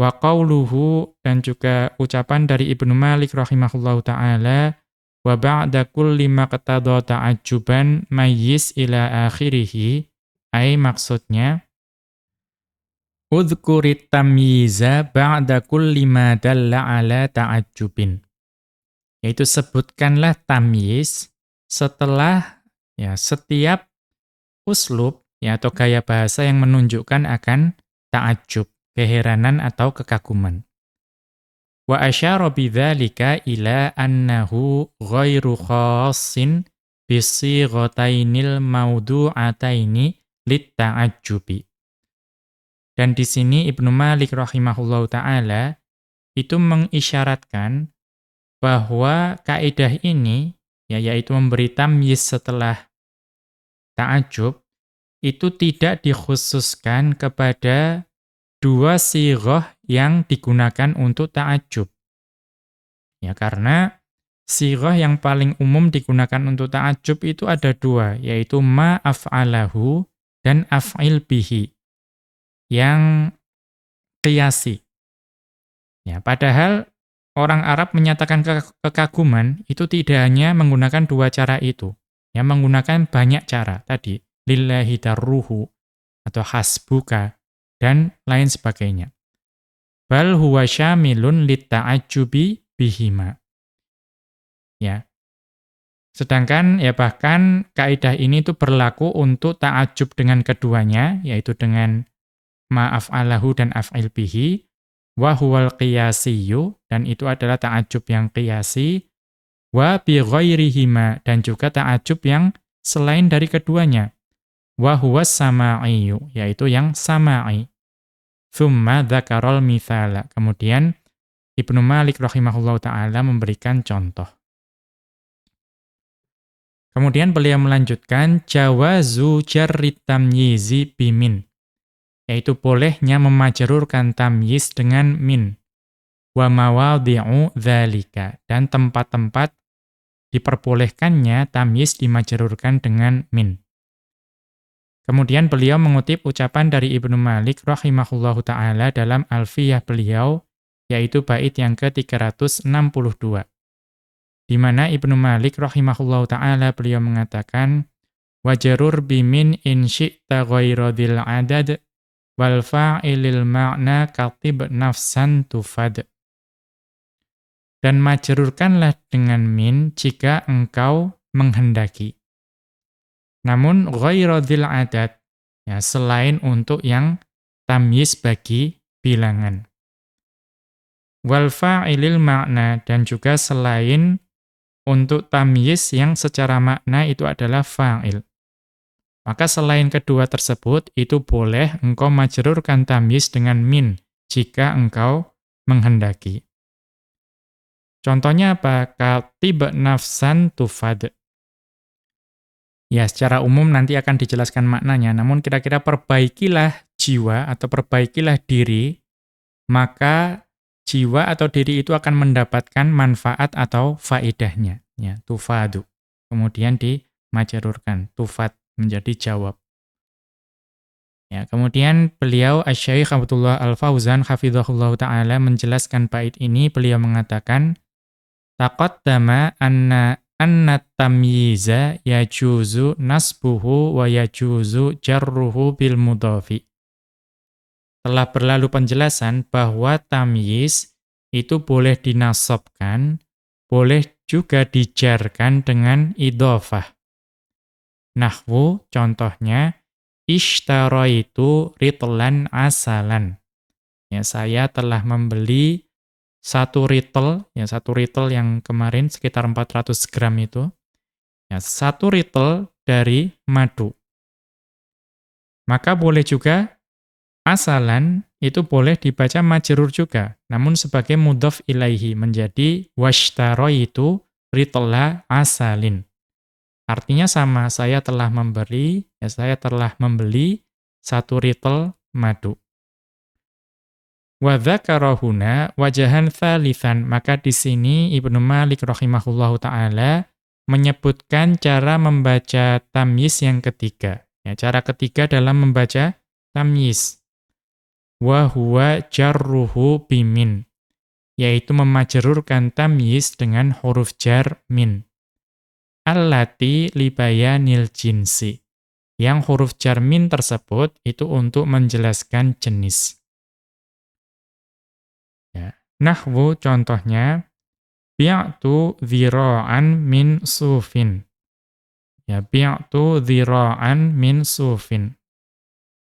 Wa qawluhu dan juga ucapan dari Ibnu Malik rahimahullah ta'ala wa ba'da kulli maqtada ta'ajjuban mayyiz ila akhirih ay maksudnya Udhkurit tamyiza ba'da kulli ma dalla ala ta'ajjubin. Yaitu sebutkanlah tamyiz setelah Ya, setiap uslub ya atau gaya bahasa yang menunjukkan akan ta'ajub, keheranan atau kekaguman. Wa asyara bidzalika ila annahu ghairu khassin bisighotainil maudu'ataini litta'ajjubi. Dan di sini Ibnu Malik rahimahullahu taala itu mengisyaratkan bahwa kaidah ini ya yaitu memberi tamyiz setelah ta'ajub itu tidak dikhususkan kepada dua sighah yang digunakan untuk ta'ajub. Ya karena sighah yang paling umum digunakan untuk ta'ajub itu ada dua, yaitu ma af'alahu dan af'il bihi. Yang qiyasi. Ya, padahal orang Arab menyatakan ke kekaguman itu tidak hanya menggunakan dua cara itu, yang menggunakan banyak cara tadi, lillahi darruhu atau hasbuka dan lain sebagainya. Bal huwa syamilun litta'ajjubi bihima. Ya. Sedangkan ya bahkan kaidah ini itu berlaku untuk ta'ajub dengan keduanya, yaitu dengan ma'af alahu dan af'il bihi, wa huwal qiyasiyyu dan itu adalah ta'ajub yang qiyasi. Wa bi ghairihima dan juga ta'ajub yang selain dari keduanya. Wa huwas sama'iyyu yaitu yang sama'i. Thumma dzakarol mithala kemudian Ibnu Malik rahimahullahu taala memberikan contoh. Kemudian beliau melanjutkan jawazu jarrit tamyizi bimin yaitu bolehnya memajrurkan tamyiz dengan min wa mawadhi'u dzalika dan tempat-tempat diperbolehkannya tamyiz dimajrurkan dengan min. Kemudian beliau mengutip ucapan dari Ibnu Malik rahimahullahu taala dalam Alfiyah beliau yaitu bait yang ke-362. Di mana Ibnu Malik rahimahullahu taala beliau mengatakan wajarur bimin in syi'ta ghairadil adad wal fa'ilil ma'na katib nafsan tufad. Dan majrurkanlah dengan min jika engkau menghendaki. Namun ghairadil adat ya selain untuk yang tamyiz bagi bilangan. Wal fa'ilil makna dan juga selain untuk tamyiz yang secara makna itu adalah fa'il. Maka selain kedua tersebut, itu boleh engkau majrurkan tamyiz dengan min, jika engkau menghendaki. Contohnya apa? Katib nafsan tufad. Ya, secara umum nanti akan dijelaskan maknanya, namun kira-kira perbaikilah jiwa atau perbaikilah diri, maka jiwa atau diri itu akan mendapatkan manfaat atau faidahnya. Ya, tufadu. Kemudian dimajarurkan, tufad menjadi jawab. Ya, kemudian beliau Asy-Syaikh Abdullah Al-Fauzan hafizahullah taala menjelaskan bait ini beliau mengatakan taqaddama anna anna tamyiza yajuzu nasbuhu wa yajuzu jarruhu bil mudhafi. Telah berlalu penjelasan bahwa tamyiz itu boleh dinasabkan, boleh juga dijarkan dengan idhofah. Nahwu contohnya ishtaraitu ritlan asalan. Ya, saya telah membeli satu ritel, ya satu ritel yang kemarin sekitar 400 gram itu. Ya, satu ritel dari madu. Maka boleh juga asalan itu boleh dibaca majrur juga, namun sebagai mudhaf ilaihi menjadi washtaraitu ritla asalin. Artinya sama, saya telah memberi, ya saya telah membeli satu ritel madu. Wa dzakarahuna wajahan thalithan, maka di sini Ibnu Malik rahimahullahu taala menyebutkan cara membaca tamyiz yang ketiga. Ya, cara ketiga dalam membaca tamyiz. Wa huwa jarruhu bimin, yaitu memajrurkan tamyiz dengan huruf jar min allati libayanil jinsi. Yang huruf jarmin tersebut itu untuk menjelaskan jenis. Ya. Nahwu contohnya, bi'tu dhira'an min sufin. Ya, bi'tu dhira'an min sufin.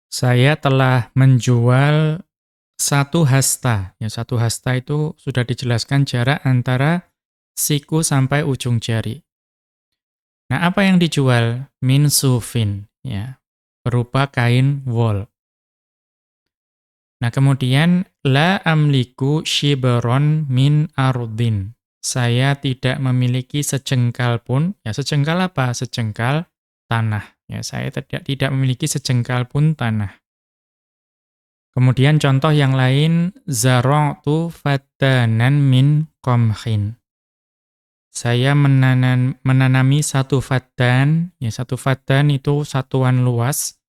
Saya telah menjual satu hasta. Ya, satu hasta itu sudah dijelaskan jarak antara siku sampai ujung jari. Nah, apa yang dijual? Min sufin, ya. Berupa kain wol. Nah, kemudian la amliku shibron min ardin. Saya tidak memiliki sejengkal pun, ya sejengkal apa? Sejengkal tanah. Ya, saya tidak tidak memiliki sejengkal pun tanah. Kemudian contoh yang lain, zara'tu fatanan min qamhin saya menanam, menanami satu faddan, ya satu faddan itu satuan luas,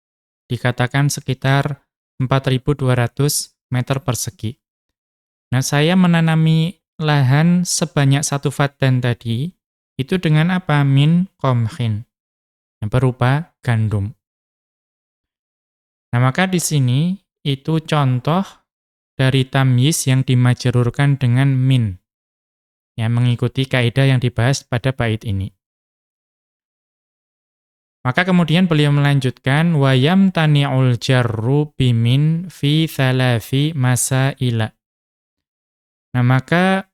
dikatakan sekitar 4.200 meter persegi. Nah, saya menanami lahan sebanyak satu faddan tadi, itu dengan apa? Min komhin, yang berupa gandum. Nah, maka di sini itu contoh dari tamyiz yang dimajerurkan dengan min yang mengikuti kaidah yang dibahas pada bait ini. Maka kemudian beliau melanjutkan wayam tani'ul jarru bimin fi thalathi masaila. Nah, maka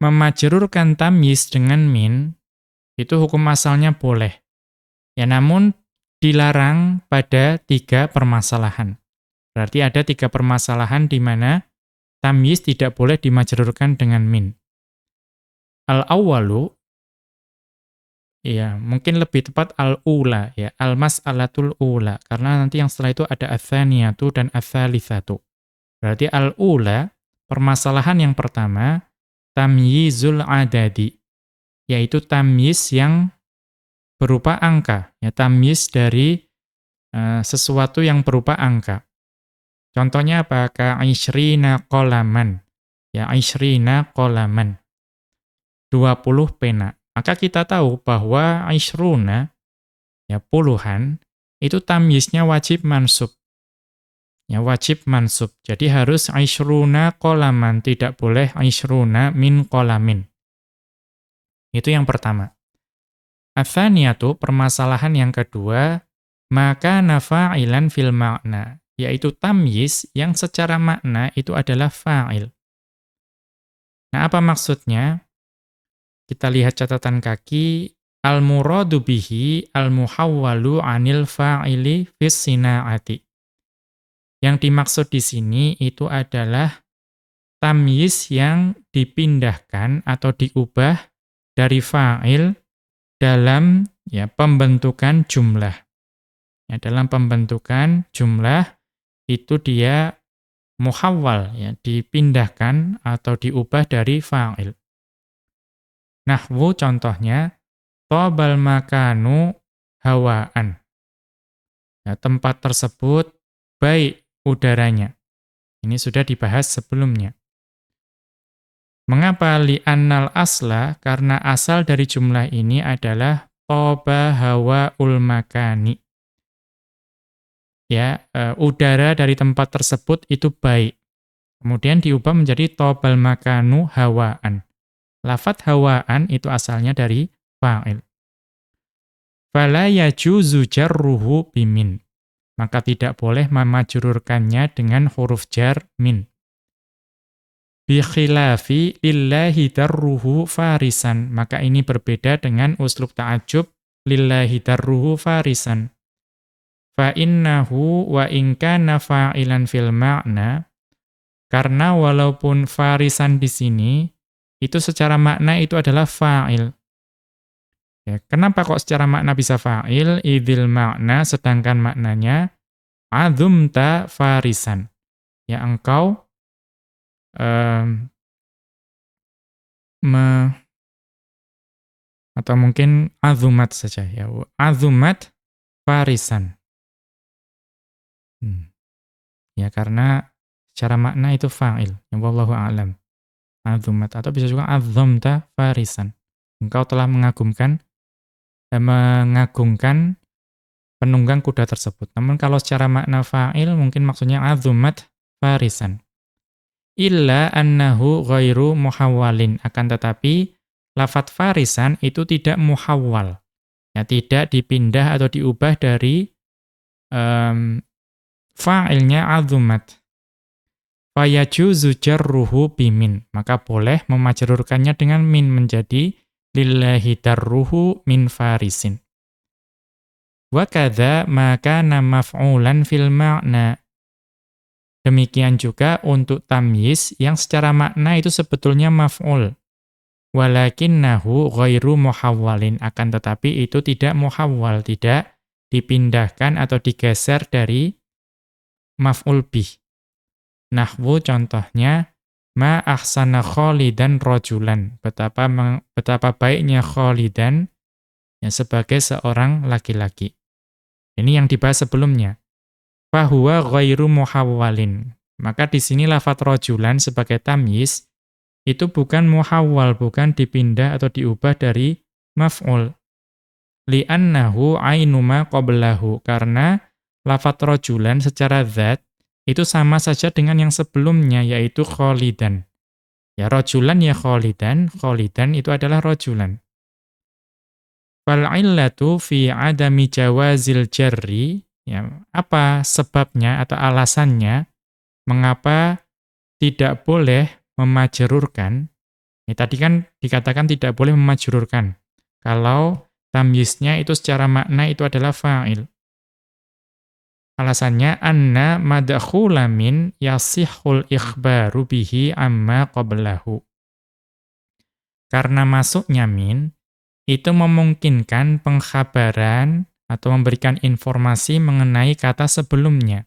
memajrurkan tamyiz dengan min itu hukum asalnya boleh. Ya namun dilarang pada tiga permasalahan. Berarti ada tiga permasalahan di mana tamyiz tidak boleh dimajrurkan dengan min. Al-awwalu Ya, mungkin lebih tepat al-ula ya, al-mas'alatul ula karena nanti yang setelah itu ada ats-tsaniyatu dan ats-tsalitsatu. Berarti al-ula permasalahan yang pertama tamyizul adadi yaitu tamyiz yang berupa angka, ya tamyiz dari uh, sesuatu yang berupa angka. Contohnya apa? Ka isyrina qolaman. Ya isyrina qolaman. 20 pena. Maka kita tahu bahwa Aishruna, ya puluhan, itu tamyiznya wajib mansub. Ya wajib mansub. Jadi harus Aishruna kolaman, tidak boleh Aishruna min kolamin. Itu yang pertama. Athaniyatu, permasalahan yang kedua, maka nafa'ilan fil makna, yaitu tamyiz yang secara makna itu adalah fa'il. Nah, apa maksudnya? Kita lihat catatan kaki, al-muradu bihi al-muhawwalu anil fa'ili fis sina'ati. Yang dimaksud di sini itu adalah tamyiz yang dipindahkan atau diubah dari fa'il dalam ya pembentukan jumlah. Ya, dalam pembentukan jumlah itu dia muhawwal ya, dipindahkan atau diubah dari fa'il. Nahwu contohnya tobal makanu hawaan. Ya, tempat tersebut baik udaranya. Ini sudah dibahas sebelumnya. Mengapa li'annal asla? Karena asal dari jumlah ini adalah toba hawa ulmakani. Ya, e, udara dari tempat tersebut itu baik. Kemudian diubah menjadi tobal makanu hawaan. Lafat hawaan itu asalnya dari fa'il. Fala yajuzu jarruhu bimin. Maka tidak boleh memajururkannya dengan huruf jar min bi khilafi lillahi darruhu farisan. Maka ini berbeda dengan uslub ta'ajub lillahi darruhu farisan. Fa innahu wa in kana fa'ilan fil ma'na karena walaupun farisan di sini itu secara makna itu adalah fa'il. Ya, kenapa kok secara makna bisa fa'il? Idil makna sedangkan maknanya azumta farisan. Ya engkau um, me, atau mungkin azumat saja ya azumat farisan hmm. ya karena secara makna itu fa'il wallahu a'lam azumat atau bisa juga azumta farisan. Engkau telah mengagumkan eh, mengagungkan penunggang kuda tersebut. Namun kalau secara makna fa'il mungkin maksudnya azumat farisan. Illa annahu ghairu muhawwalin. Akan tetapi lafat farisan itu tidak muhawwal. Ya tidak dipindah atau diubah dari um, fa'ilnya azumat fayajuzu jarruhu bimin maka boleh memajrurkannya dengan min menjadi lillahi darruhu min farisin wa maka maf'ulan fil ma'na Demikian juga untuk tamyiz yang secara makna itu sebetulnya maf'ul. Walakinnahu ghairu muhawwalin. Akan tetapi itu tidak muhawwal, tidak dipindahkan atau digeser dari maf'ul bih. Nahwu contohnya, ma ahsana kholidan rojulan. Betapa, betapa baiknya kholidan ya, sebagai seorang laki-laki. Ini yang dibahas sebelumnya fahuwa ghairu muhawwalin. Maka di sini lafat rojulan sebagai tamyiz itu bukan muhawwal, bukan dipindah atau diubah dari maf'ul. Li'annahu ainuma qablahu. Karena lafat rojulan secara zat itu sama saja dengan yang sebelumnya, yaitu kholidan. Ya rojulan ya kholidan, kholidan itu adalah rojulan. Fal'illatu fi adami jawazil jarri Ya, apa sebabnya atau alasannya mengapa tidak boleh memajrurkan? Ya, tadi kan dikatakan tidak boleh memajrurkan. Kalau tamyiznya itu secara makna itu adalah fa'il. Alasannya anna madkhula min yasihul ikhbaru bihi amma qablahu. Karena masuknya min itu memungkinkan pengkhabaran atau memberikan informasi mengenai kata sebelumnya.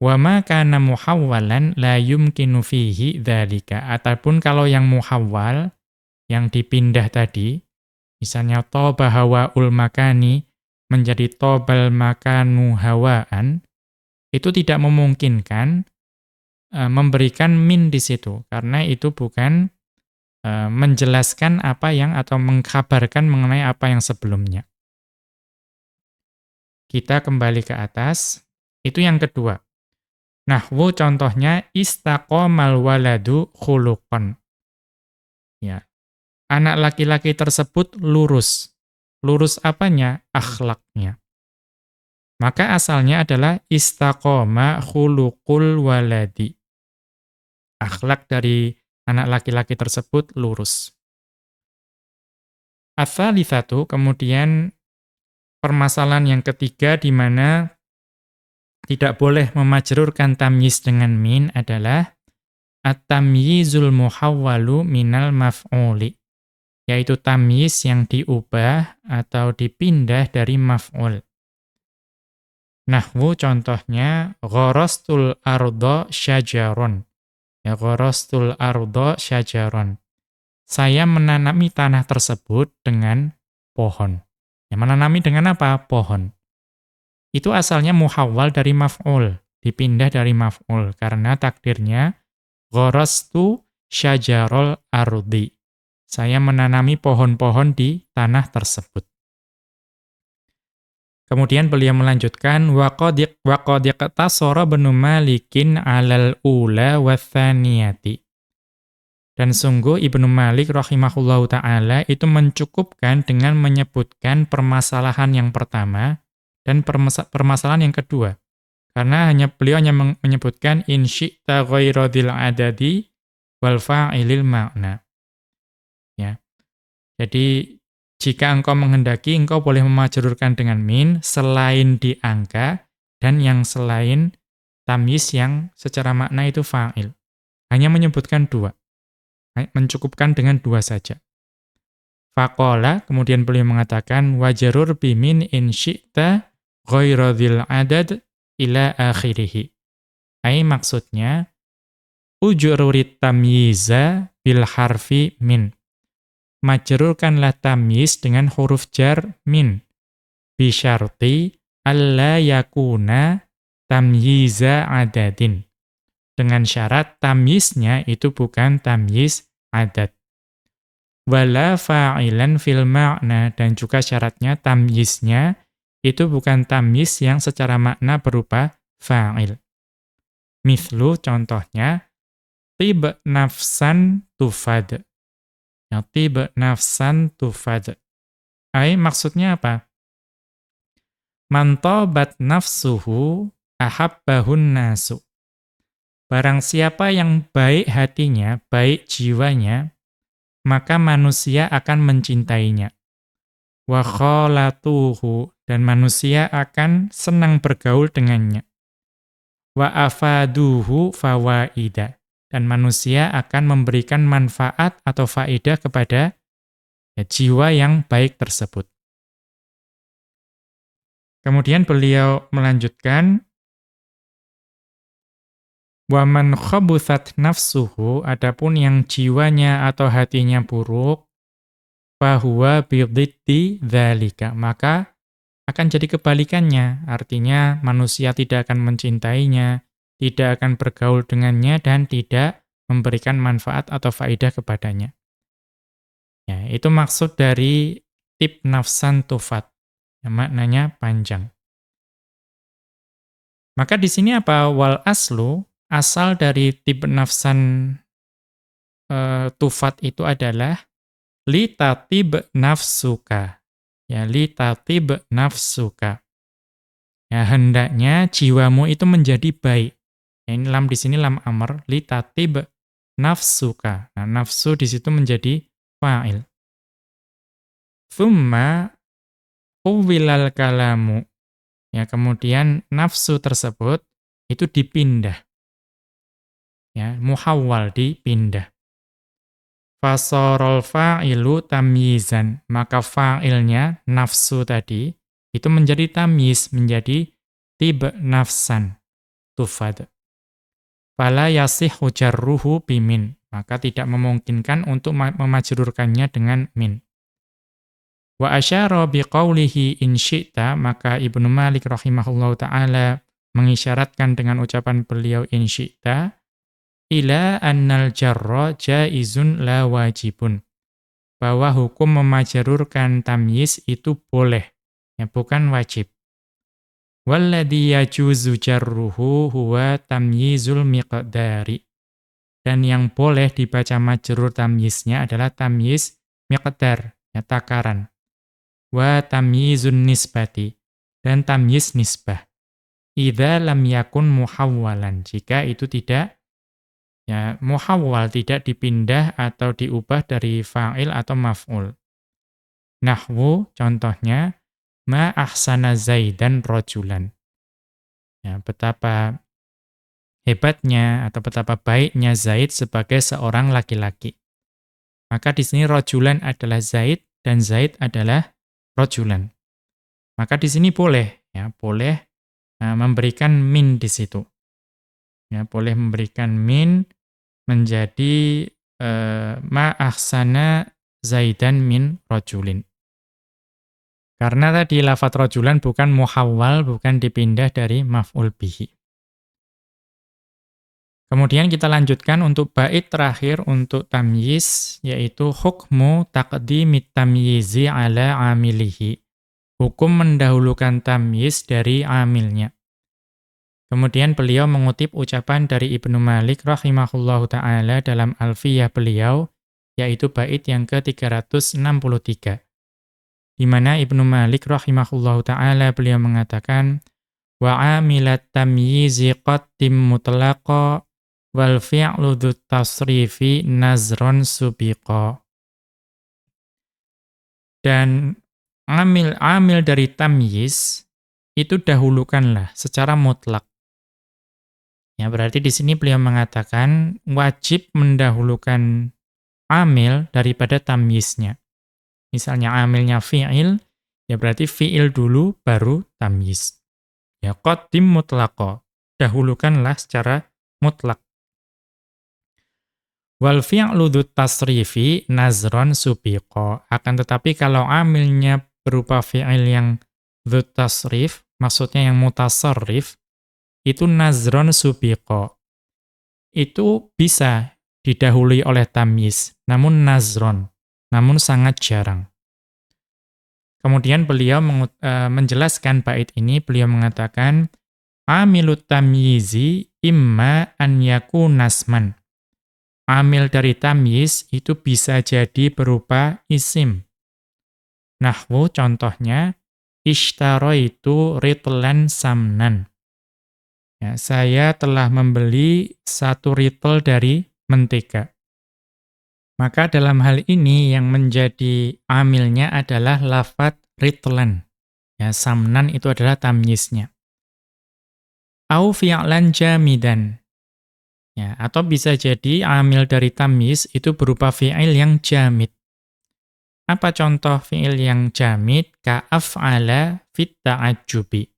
Wa ma kana muhawwalan la yumkinu fihi dzalika. Ataupun kalau yang muhawwal yang dipindah tadi, misalnya toba hawa ul makani menjadi tobal makanu hawaan, itu tidak memungkinkan e, memberikan min di situ karena itu bukan e, menjelaskan apa yang atau mengkabarkan mengenai apa yang sebelumnya. Kita kembali ke atas. Itu yang kedua. Nahwu contohnya istaqomal waladu khuluqan. Ya. Anak laki-laki tersebut lurus. Lurus apanya? Akhlaknya. Maka asalnya adalah istaqoma khuluqul waladi. Akhlak dari anak laki-laki tersebut lurus. Ats-tsalitsatu kemudian permasalahan yang ketiga di mana tidak boleh memajrurkan tamyiz dengan min adalah at-tamyizul muhawwalu minal maf'uli yaitu tamyiz yang diubah atau dipindah dari maf'ul. Nahwu contohnya gharastul ardo syajaron. Ya gharastul ardo syajaron. Saya menanami tanah tersebut dengan pohon. Ya menanami dengan apa? Pohon. Itu asalnya muhawwal dari maf'ul, dipindah dari maf'ul karena takdirnya gharastu syajarol ardi. Saya menanami pohon-pohon di tanah tersebut. Kemudian beliau melanjutkan waqad waqad iqtasara benu Malikin 'alal ula wathaniyati. Dan sungguh Ibnu Malik rahimahullahu taala itu mencukupkan dengan menyebutkan permasalahan yang pertama dan permasalahan yang kedua. Karena hanya beliau hanya menyebutkan in syi'ta ghairadil adadi wal fa'ilil ma'na. Jadi jika engkau menghendaki engkau boleh memajrurkan dengan min selain di angka dan yang selain tamyiz yang secara makna itu fa'il. Hanya menyebutkan dua. Mencukupkan dengan dua saja. Faqala, kemudian beliau mengatakan, wajarur bimin in syi'ta ghairadil adad ila akhirih. Ai maksudnya ujrurit tamyiza bil harfi min. Majrurkanlah tamyiz dengan huruf jar min. Bisyarti alla yakuna tamyiza adadin. Dengan syarat tamyiznya itu bukan tamyiz adad. Wala fa'ilan fil ma'na dan juga syaratnya tamyiznya itu bukan tamis yang secara makna berupa fa'il. Mithlu contohnya, tib nafsan tufad. Ya, tib nafsan tufad. Ay, maksudnya apa? Mantobat nafsuhu ahabbahun nasu. Barang siapa yang baik hatinya, baik jiwanya, maka manusia akan mencintainya wa khalatuhu dan manusia akan senang bergaul dengannya. Wa afaduhu fawaida dan manusia akan memberikan manfaat atau faedah kepada ya, jiwa yang baik tersebut. Kemudian beliau melanjutkan Wa man khabuthat nafsuhu adapun yang jiwanya atau hatinya buruk fahuwa bidhitti dzalika maka akan jadi kebalikannya artinya manusia tidak akan mencintainya tidak akan bergaul dengannya dan tidak memberikan manfaat atau faidah kepadanya ya itu maksud dari tip nafsan tufat yang maknanya panjang maka di sini apa wal aslu asal dari tip nafsan uh, tufat itu adalah li tatib nafsuka. Ya, li tatib nafsuka. Ya, hendaknya jiwamu itu menjadi baik. Ya, ini lam di sini lam amr, li tatib nafsuka. Nah, nafsu di situ menjadi fa'il. Thumma uwilal kalamu. Ya, kemudian nafsu tersebut itu dipindah. Ya, muhawwal dipindah. Fasorol fa'ilu tamyizan. Maka fa'ilnya, nafsu tadi, itu menjadi tamyiz, menjadi tib nafsan, tufad. Fala yasihu jarruhu bimin. Maka tidak memungkinkan untuk memajrurkannya dengan min. Wa asyara biqaulihi in syi'ta, maka Ibnu Malik rahimahullahu taala mengisyaratkan dengan ucapan beliau in syi'ta, ila annal jarra jaizun la wajibun. Bahwa hukum memajarurkan tamyiz itu boleh, ya bukan wajib. Walladhi yajuzu jarruhu huwa tamyizul miqdari. Dan yang boleh dibaca majrur tamyiznya adalah tamyiz miqdar, ya takaran. wa tamyizun nisbati dan tamyiz nisbah. Idza lam yakun muhawwalan jika itu tidak ya muhawwal tidak dipindah atau diubah dari fa'il atau maf'ul. Nahwu contohnya ma ahsana zaidan rajulan. Ya, betapa hebatnya atau betapa baiknya Zaid sebagai seorang laki-laki. Maka di sini rojulan adalah Zaid dan Zaid adalah rojulan. Maka di sini boleh, ya boleh uh, memberikan min di situ. Ya boleh memberikan min menjadi uh, ma ahsana Zaidan min rojulin. Karena tadi lafat rojulan bukan muhawwal, bukan dipindah dari maf'ul bihi. Kemudian kita lanjutkan untuk bait terakhir untuk tamyiz, yaitu hukmu taqdimit tamyizi ala amilihi. Hukum mendahulukan tamyiz dari amilnya. Kemudian beliau mengutip ucapan dari Ibnu Malik rahimahullahu ta'ala dalam alfiyah beliau, yaitu bait yang ke-363 di mana Ibnu Malik rahimahullahu taala beliau mengatakan wa amilat tamyizi qattim mutlaqa wal fi'lu tasrifi nazron subiqa. Dan amil amil dari tamyiz itu dahulukanlah secara mutlak. Ya berarti di sini beliau mengatakan wajib mendahulukan amil daripada tamyiznya misalnya amilnya fi'il, ya berarti fi'il dulu baru tamyiz. Ya qaddim mutlaqo, dahulukanlah secara mutlak. Wal fi'lu tasrifi nazron subiqo. Akan tetapi kalau amilnya berupa fi'il yang dzut tasrif, maksudnya yang mutasarrif, itu nazron subiqo. Itu bisa didahului oleh tamyiz, namun nazron namun sangat jarang. Kemudian beliau uh, menjelaskan bait ini, beliau mengatakan, Amilut tamyizi imma an nasman. Amil dari tamyiz itu bisa jadi berupa isim. Nahwu contohnya, ishtaraitu ritlan samnan. Ya, saya telah membeli satu ritel dari mentega. Maka dalam hal ini yang menjadi amilnya adalah lafat ritlan. Ya, samnan itu adalah tamyiznya. Au fi'lan jamidan. Ya, atau bisa jadi amil dari tamyiz itu berupa fi'il yang jamid. Apa contoh fi'il yang jamid? Ka af'ala fit ta'ajjubi.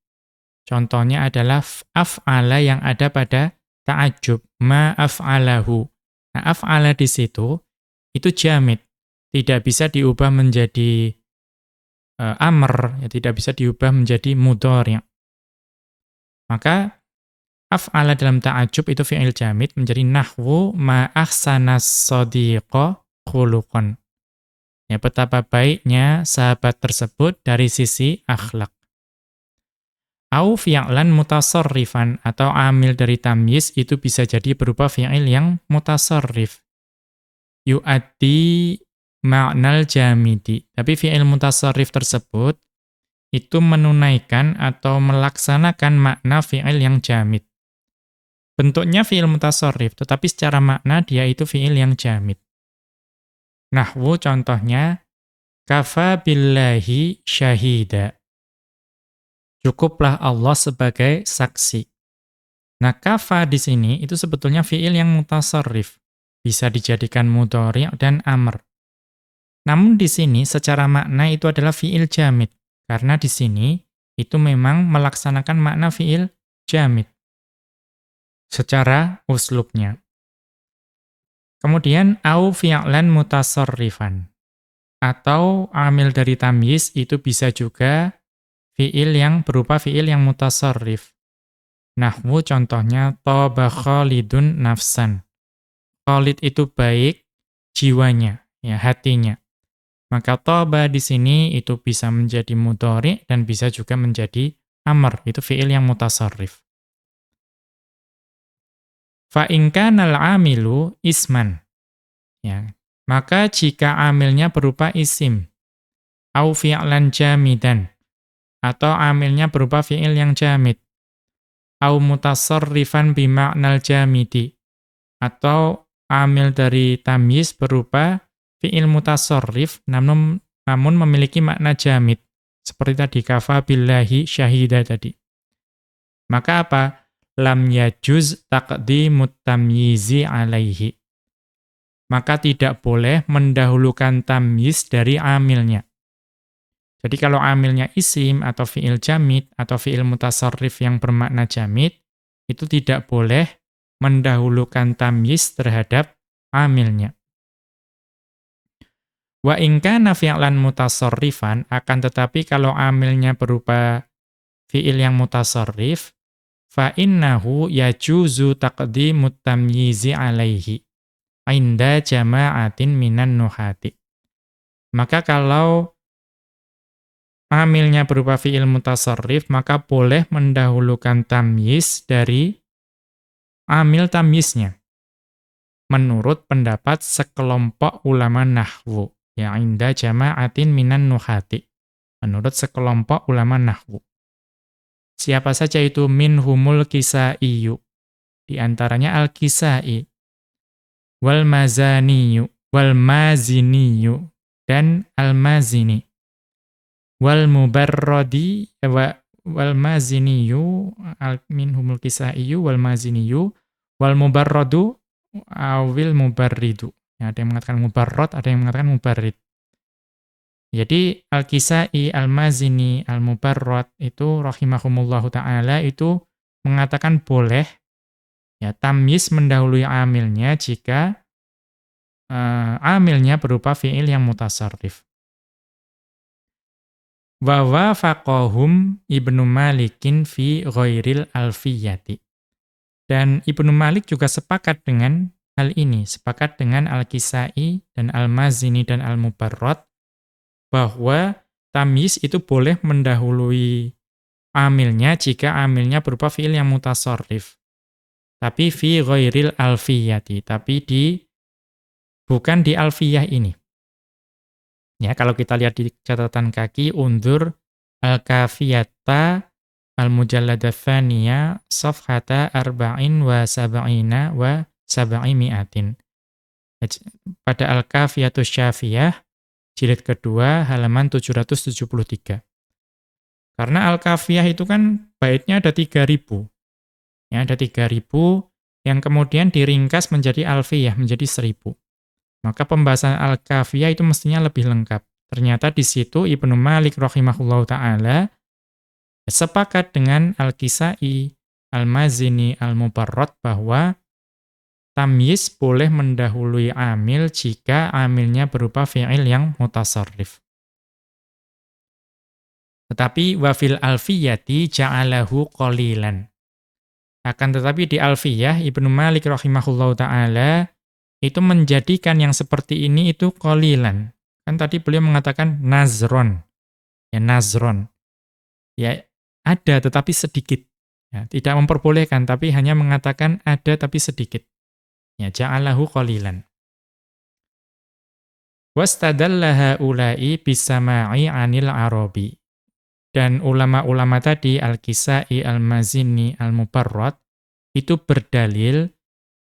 Contohnya adalah af'ala yang ada pada ta'ajjub. Ma af'alahu. Nah, af'ala di situ itu jamid. Tidak bisa diubah menjadi uh, amr, ya, tidak bisa diubah menjadi mudhari'. Maka af'ala dalam ta'ajub itu fi'il jamid menjadi nahwu ma ahsana sadiqa khuluqan. Ya, betapa baiknya sahabat tersebut dari sisi akhlak. Au fi'lan mutasarrifan atau amil dari tamyiz itu bisa jadi berupa fi'il yang mutasarrif yu'addi ma'nal jamidi. Tapi fi'il mutasarrif tersebut itu menunaikan atau melaksanakan makna fi'il yang jamid. Bentuknya fi'il mutasarrif, tetapi secara makna dia itu fi'il yang jamid. Nahwu contohnya, kafa billahi syahida. Cukuplah Allah sebagai saksi. Nah, kafa di sini itu sebetulnya fi'il yang mutasarrif bisa dijadikan mudhari' dan amr. Namun di sini secara makna itu adalah fi'il jamid karena di sini itu memang melaksanakan makna fi'il jamid secara uslubnya. Kemudian au fi'lan mutasarrifan atau amil dari tamyiz itu bisa juga fi'il yang berupa fi'il yang mutasarrif. Nahwu contohnya toba khalidun nafsan. Khalid itu baik jiwanya, ya hatinya. Maka toba di sini itu bisa menjadi mudhari dan bisa juga menjadi amr, itu fiil yang mutasarrif. Fa in amilu isman. Ya, maka jika amilnya berupa isim, Au fi'lan jamidan. Atau amilnya berupa fi'il yang jamid. Au mutasarrifan bima'nal jamidi. Atau amil dari tamyiz berupa fi'il mutasarrif namun, namun memiliki makna jamid. Seperti tadi, kafa billahi syahida tadi. Maka apa? Lam yajuz taqdimut tamyizi alaihi. Maka tidak boleh mendahulukan tamyiz dari amilnya. Jadi kalau amilnya isim atau fi'il jamid atau fi'il mutasarrif yang bermakna jamid, itu tidak boleh mendahulukan tamyiz terhadap amilnya. Wa ingkana fi'lan mutasarrifan, akan tetapi kalau amilnya berupa fi'il yang mutasarrif, fa innahu yajuzu taqdimut tamyizi alaihi inda jama'atin minan nuhati. Maka kalau amilnya berupa fi'il mutasarrif, maka boleh mendahulukan tamyiz dari amil tamyiznya. Menurut pendapat sekelompok ulama nahwu ya inda jama'atin minan nuhati. Menurut sekelompok ulama nahwu. Siapa saja itu minhumul kisaiyu. Di antaranya al-kisai. Wal mazaniyu. Wal maziniyu. Dan al-mazini. Wal mubarrodi. Wal maziniyu. Al minhumul kisaiyu. Wal maziniyu. Wal mubarrodu. Awil mubarridu. Ya, ada yang mengatakan mubarrot, ada yang mengatakan mubarrid. Jadi Al-Kisai, Al-Mazini, Al-Mubarrot itu rahimahumullahu taala itu mengatakan boleh ya tamyiz mendahului amilnya jika uh, amilnya berupa fiil yang mutasarrif. Wa wafaqahum Ibnu Malikin fi ghairil alfiyati. Dan Ibnu Malik juga sepakat dengan hal ini, sepakat dengan Al-Kisai dan Al-Mazini dan Al-Mubarrot, bahwa tamyiz itu boleh mendahului amilnya jika amilnya berupa fiil yang mutasorif. Tapi fi ghairil alfiyati, tapi di bukan di alfiyah ini. Ya, kalau kita lihat di catatan kaki undur al-kafiyata al-mujallada thaniya safhata arba'in wa sab'ina wa sab'i mi'atin. Pada Al-Kafiyatus Syafiyah, jilid kedua, halaman 773. Karena Al-Kafiyah itu kan baitnya ada 3000. Ya, ada 3000 yang kemudian diringkas menjadi Alfiyah, menjadi 1000. Maka pembahasan Al-Kafiyah itu mestinya lebih lengkap. Ternyata di situ Ibnu Malik rahimahullahu taala sepakat dengan Al-Kisai, Al-Mazini, Al-Mubarrad bahwa Tamyiz boleh mendahului amil jika amilnya berupa fi'il yang mutasarrif. Tetapi wafil alfiyati ja'alahu qalilan. Akan tetapi di alfiyah Ibnu Malik rahimahullahu taala itu menjadikan yang seperti ini itu qalilan. Kan tadi beliau mengatakan nazron. Ya nazron. Ya ada tetapi sedikit. Ya, tidak memperbolehkan tapi hanya mengatakan ada tapi sedikit. Ya, ja'alahu qalilan. Wastadalla haula'i bisama'i 'anil Arabi. Dan ulama-ulama tadi Al-Kisai, Al-Mazini, Al-Mubarrad itu berdalil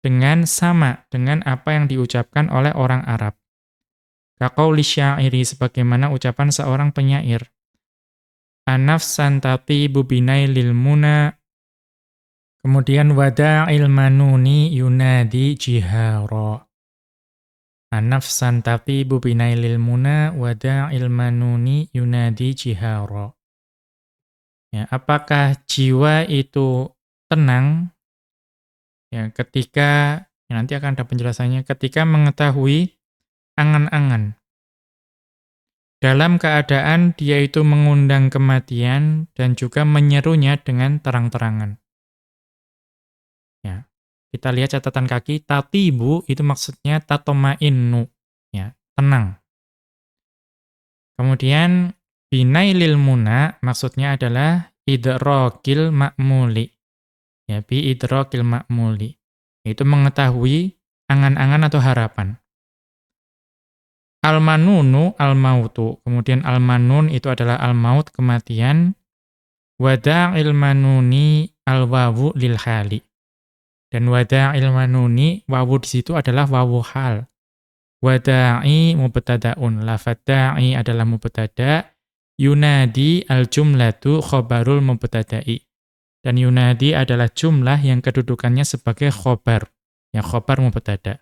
dengan sama dengan apa yang diucapkan oleh orang Arab. Kaqauli syairi sebagaimana ucapan seorang penyair. Anafsan tatibu binailil muna Kemudian wada'il manuni yunadi jihara. Anafsan taqibu binailil muna wada'il manuni yunadi jihara. Ya, apakah jiwa itu tenang ya ketika ya nanti akan ada penjelasannya ketika mengetahui angan-angan dalam keadaan dia itu mengundang kematian dan juga menyerunya dengan terang-terangan. Kita lihat catatan kaki, tatibu itu maksudnya tatomainnu, ya, tenang. Kemudian binailil muna maksudnya adalah idrokil ma'muli. Ya, bi idrokil ma'muli. Itu mengetahui angan-angan atau harapan. Al-manunu al-mautu. Kemudian al-manun itu adalah al-maut, kematian. Wada'il manuni al-wawu lil hali. Dan wada'il manuni, wawu di situ adalah wawu hal. Wada'i mubtada'un. Lafad da'i adalah mubtada' Yunadi al-jumlatu khobarul mubtada'i. Dan yunadi adalah jumlah yang kedudukannya sebagai khobar. Ya khobar mubtada.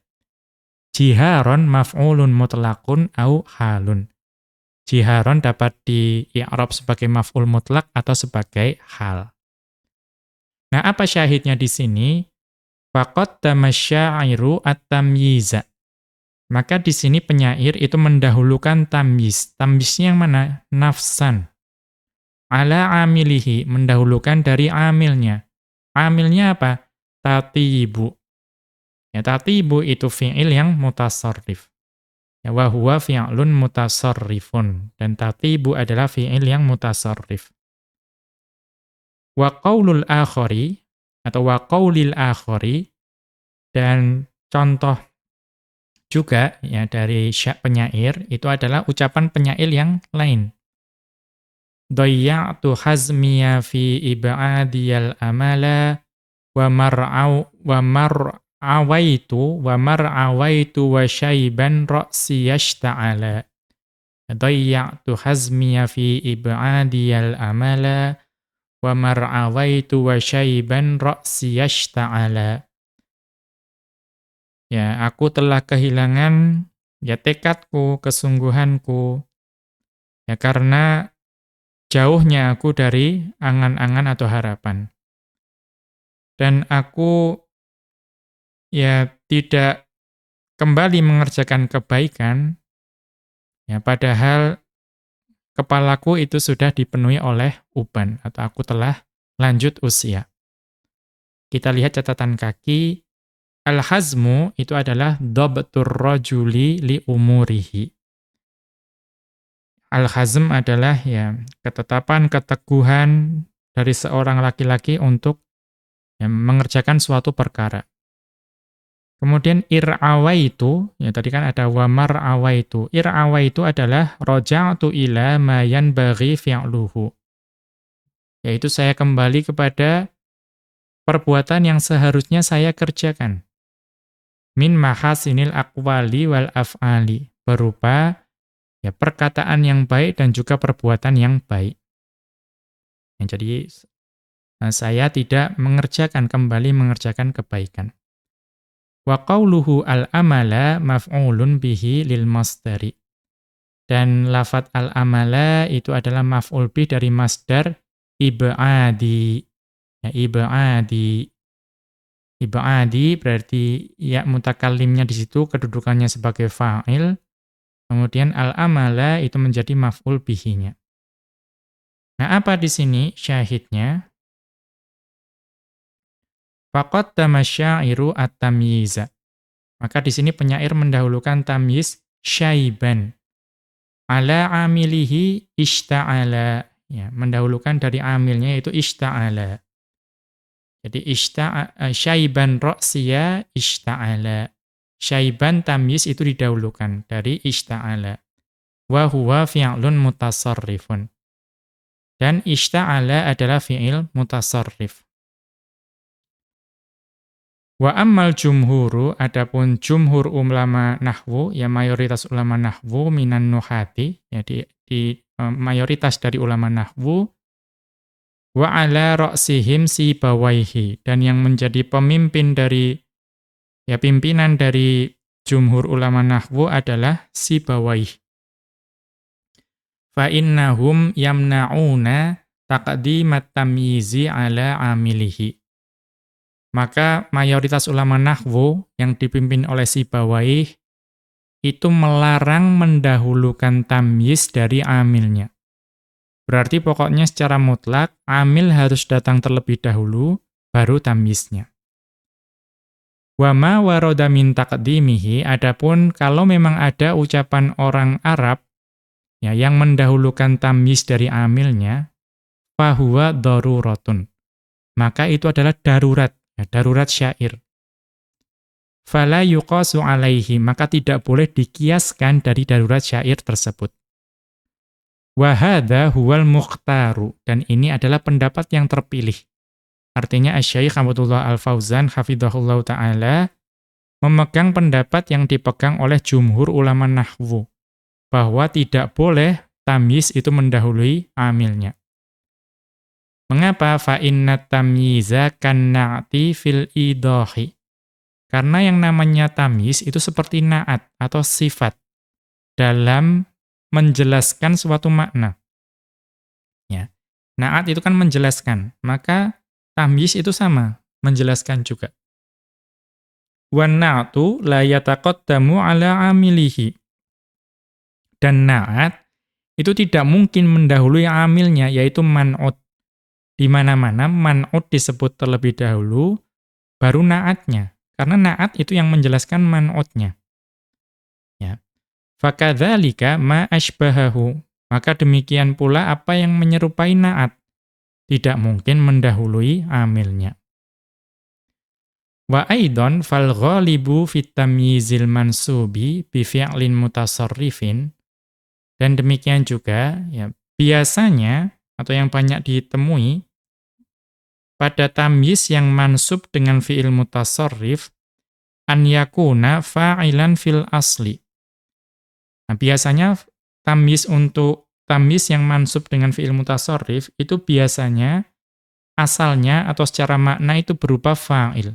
Jiharon maf'ulun mutlakun au halun. Jiharon dapat di i'rab sebagai maf'ul mutlak atau sebagai hal. Nah, apa syahidnya di sini? Faqad tamasyairu at-tamyiza. Maka di sini penyair itu mendahulukan tamyiz. Tamyiznya yang mana? Nafsan. Ala amilihi, mendahulukan dari amilnya. Amilnya apa? Tatibu. Ya, tatibu itu fi'il yang mutasarrif. Ya, wa huwa fi'lun mutasarrifun. Dan tatibu adalah fi'il yang mutasarrif. Wa qawlul akhari, atau wa qawlil akhari, dan contoh juga ya dari penyair itu adalah ucapan penyair yang lain. Dayya'tu hazmiya fi ib'adiyal amala wa mar'au wa mar'awaitu wa mar'awaitu wa syaiban ra'si yashta'ala. Dayya'tu hazmiya fi ib'adiyal amala wa mar'awaitu wa syaiban ra'si yashta'ala. Ya, aku telah kehilangan ya tekadku, kesungguhanku. Ya karena jauhnya aku dari angan-angan atau harapan. Dan aku ya tidak kembali mengerjakan kebaikan ya padahal kepalaku itu sudah dipenuhi oleh uban atau aku telah lanjut usia. Kita lihat catatan kaki Al-hazmu itu adalah dobtur rajuli li umurihi. Al-hazm adalah ya ketetapan, keteguhan dari seorang laki-laki untuk ya, mengerjakan suatu perkara. Kemudian ir'awa itu, ya tadi kan ada wamar awa itu. Ir'awa itu adalah roja'tu ila mayan bagi fi'luhu. Yaitu saya kembali kepada perbuatan yang seharusnya saya kerjakan min mahasinil aqwali wal af'ali berupa ya perkataan yang baik dan juga perbuatan yang baik. Ya, jadi nah, saya tidak mengerjakan kembali mengerjakan kebaikan. Wa qauluhu al-amala maf'ulun bihi lil masdari. Dan lafat al-amala itu adalah maf'ul bih dari masdar ibadi. Ya, ibadi Ibadi berarti ya mutakallimnya di situ kedudukannya sebagai fa'il. Kemudian al-amala itu menjadi maf'ul bihinya. Nah, apa di sini syahidnya? Faqad tamasyairu at-tamyiza. Maka di sini penyair mendahulukan tamyiz syaiban. Ala amilihi ishta'ala. Ya, mendahulukan dari amilnya yaitu ishta'ala. Jadi ishta eh, syaiban ra'siya ishta'ala. Syaiban tamyiz itu didahulukan dari ishta'ala. Wa huwa fi'lun mutasarrifun. Dan ishta'ala adalah fi'il mutasarrif. Wa ammal jumhuru, adapun jumhur ulama nahwu, ya mayoritas ulama nahwu minan nuhati, ya di, di uh, mayoritas dari ulama nahwu, wa ala ra'sihim si bawaihi dan yang menjadi pemimpin dari ya pimpinan dari jumhur ulama nahwu adalah si bawaih. Fa innahum yamna'una taqdimat tamyizi ala amilihi. Maka mayoritas ulama nahwu yang dipimpin oleh si bawaih itu melarang mendahulukan tamyiz dari amilnya. Berarti pokoknya secara mutlak, amil harus datang terlebih dahulu, baru tamyiznya. Wama waroda min taqdimihi, adapun kalau memang ada ucapan orang Arab ya, yang mendahulukan tamyiz dari amilnya, fahuwa darurotun. Maka itu adalah darurat, ya, darurat syair. fala yuqasu alaihi, maka tidak boleh dikiaskan dari darurat syair tersebut. Wahada huwal mukhtaru, dan ini adalah pendapat yang terpilih. Artinya Asy-Syaikh Abdullah Al-Fauzan hafizahullah taala memegang pendapat yang dipegang oleh jumhur ulama nahwu bahwa tidak boleh tamyiz itu mendahului amilnya. Mengapa fa inna tamyiza kanna'ti fil idahi? Karena yang namanya tamyiz itu seperti naat atau sifat dalam menjelaskan suatu makna. Ya. Naat itu kan menjelaskan, maka tamyiz itu sama, menjelaskan juga. Wan na'tu la yataqaddamu ala amilihi. Dan na'at itu tidak mungkin mendahului amilnya yaitu man'ut. Di mana-mana man'ut disebut terlebih dahulu baru na'atnya. Karena na'at itu yang menjelaskan man'utnya. Ya. Fakadzalika ma ashbahahu. Maka demikian pula apa yang menyerupai na'at. Tidak mungkin mendahului amilnya. Wa aidon fal ghalibu fit tamyizil mansubi bi fi'lin mutasarrifin. Dan demikian juga ya biasanya atau yang banyak ditemui pada tamyiz yang mansub dengan fi'il mutasarrif an yakuna fa'ilan fil asli. Nah, biasanya tamyiz untuk tamyiz yang mansub dengan fi'il mutasarrif itu biasanya asalnya atau secara makna itu berupa fa'il.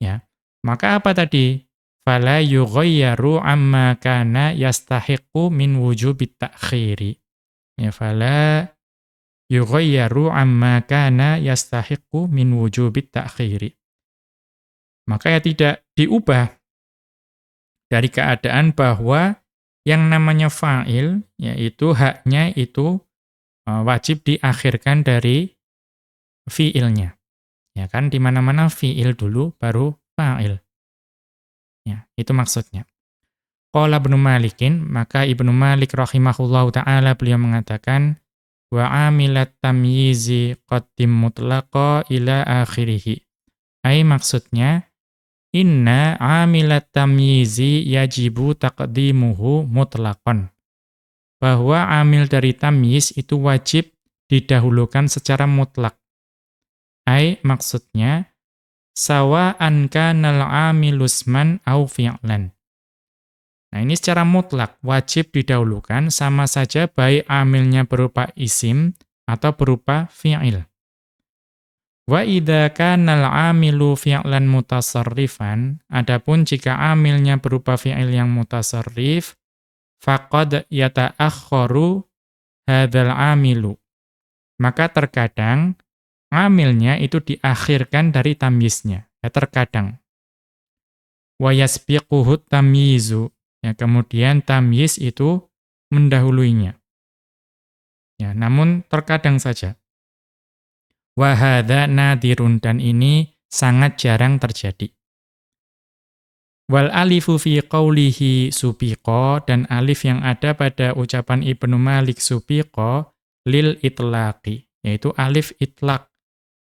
Ya. Maka apa tadi? Fala yughayyaru amma kana yastahiqu min wujubit ta'khiri. Ya fala yughayyaru amma kana yastahiqu min wujubit ta'khiri. Maka ya tidak diubah dari keadaan bahwa yang namanya fa'il, yaitu haknya itu uh, wajib diakhirkan dari fi'ilnya. Ya kan, di mana-mana fi'il dulu, baru fa'il. Ya, itu maksudnya. Qala Ibnu Malikin, maka Ibnu Malik rahimahullahu taala beliau mengatakan wa amilat tamyizi qaddim mutlaqa ila akhirih. Ai maksudnya inna amilat tamyizi yajibu taqdimuhu mutlaqan. Bahwa amil dari tamyiz itu wajib didahulukan secara mutlak. Ai maksudnya sawa'an kanal amilusman au fi'lan. Nah ini secara mutlak wajib didahulukan sama saja baik amilnya berupa isim atau berupa fi'il. Wa idza kana al-amilu fi'lan mutasarrifan, adapun jika amilnya berupa fi'il yang mutasarrif, faqad yata'akhkharu hadzal amilu. Maka terkadang amilnya itu diakhirkan dari tamyiznya. Ya, terkadang. Wa yasbiquhu tamyizu Ya, kemudian tamyiz itu mendahuluinya. Ya, namun terkadang saja. Wahada nadirun dan ini sangat jarang terjadi. Wal alifu fi qawlihi subiqo dan alif yang ada pada ucapan Ibnu Malik subiqo lil itlaqi, yaitu alif itlaq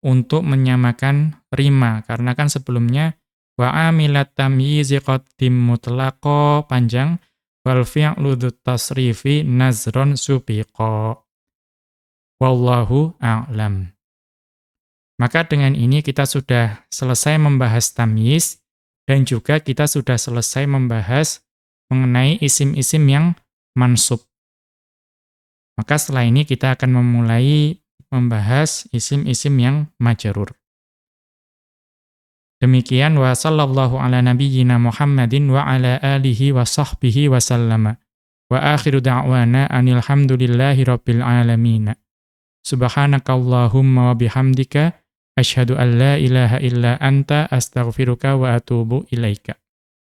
untuk menyamakan rima. Karena kan sebelumnya wa amilat tamyizi qaddim mutlaqo panjang wal fi'lu tasrifi nazron subiqa wallahu a'lam maka dengan ini kita sudah selesai membahas tamyiz dan juga kita sudah selesai membahas mengenai isim-isim yang mansub maka setelah ini kita akan memulai membahas isim-isim yang majarur Demikian wa sallallahu ala nabiyyina Muhammadin wa ala alihi wa sahbihi wa sallama. Wa akhiru da'wana anil hamdulillahi rabbil alamin. Subhanakallahumma wa bihamdika asyhadu an la ilaha illa anta astaghfiruka wa atubu ilaika.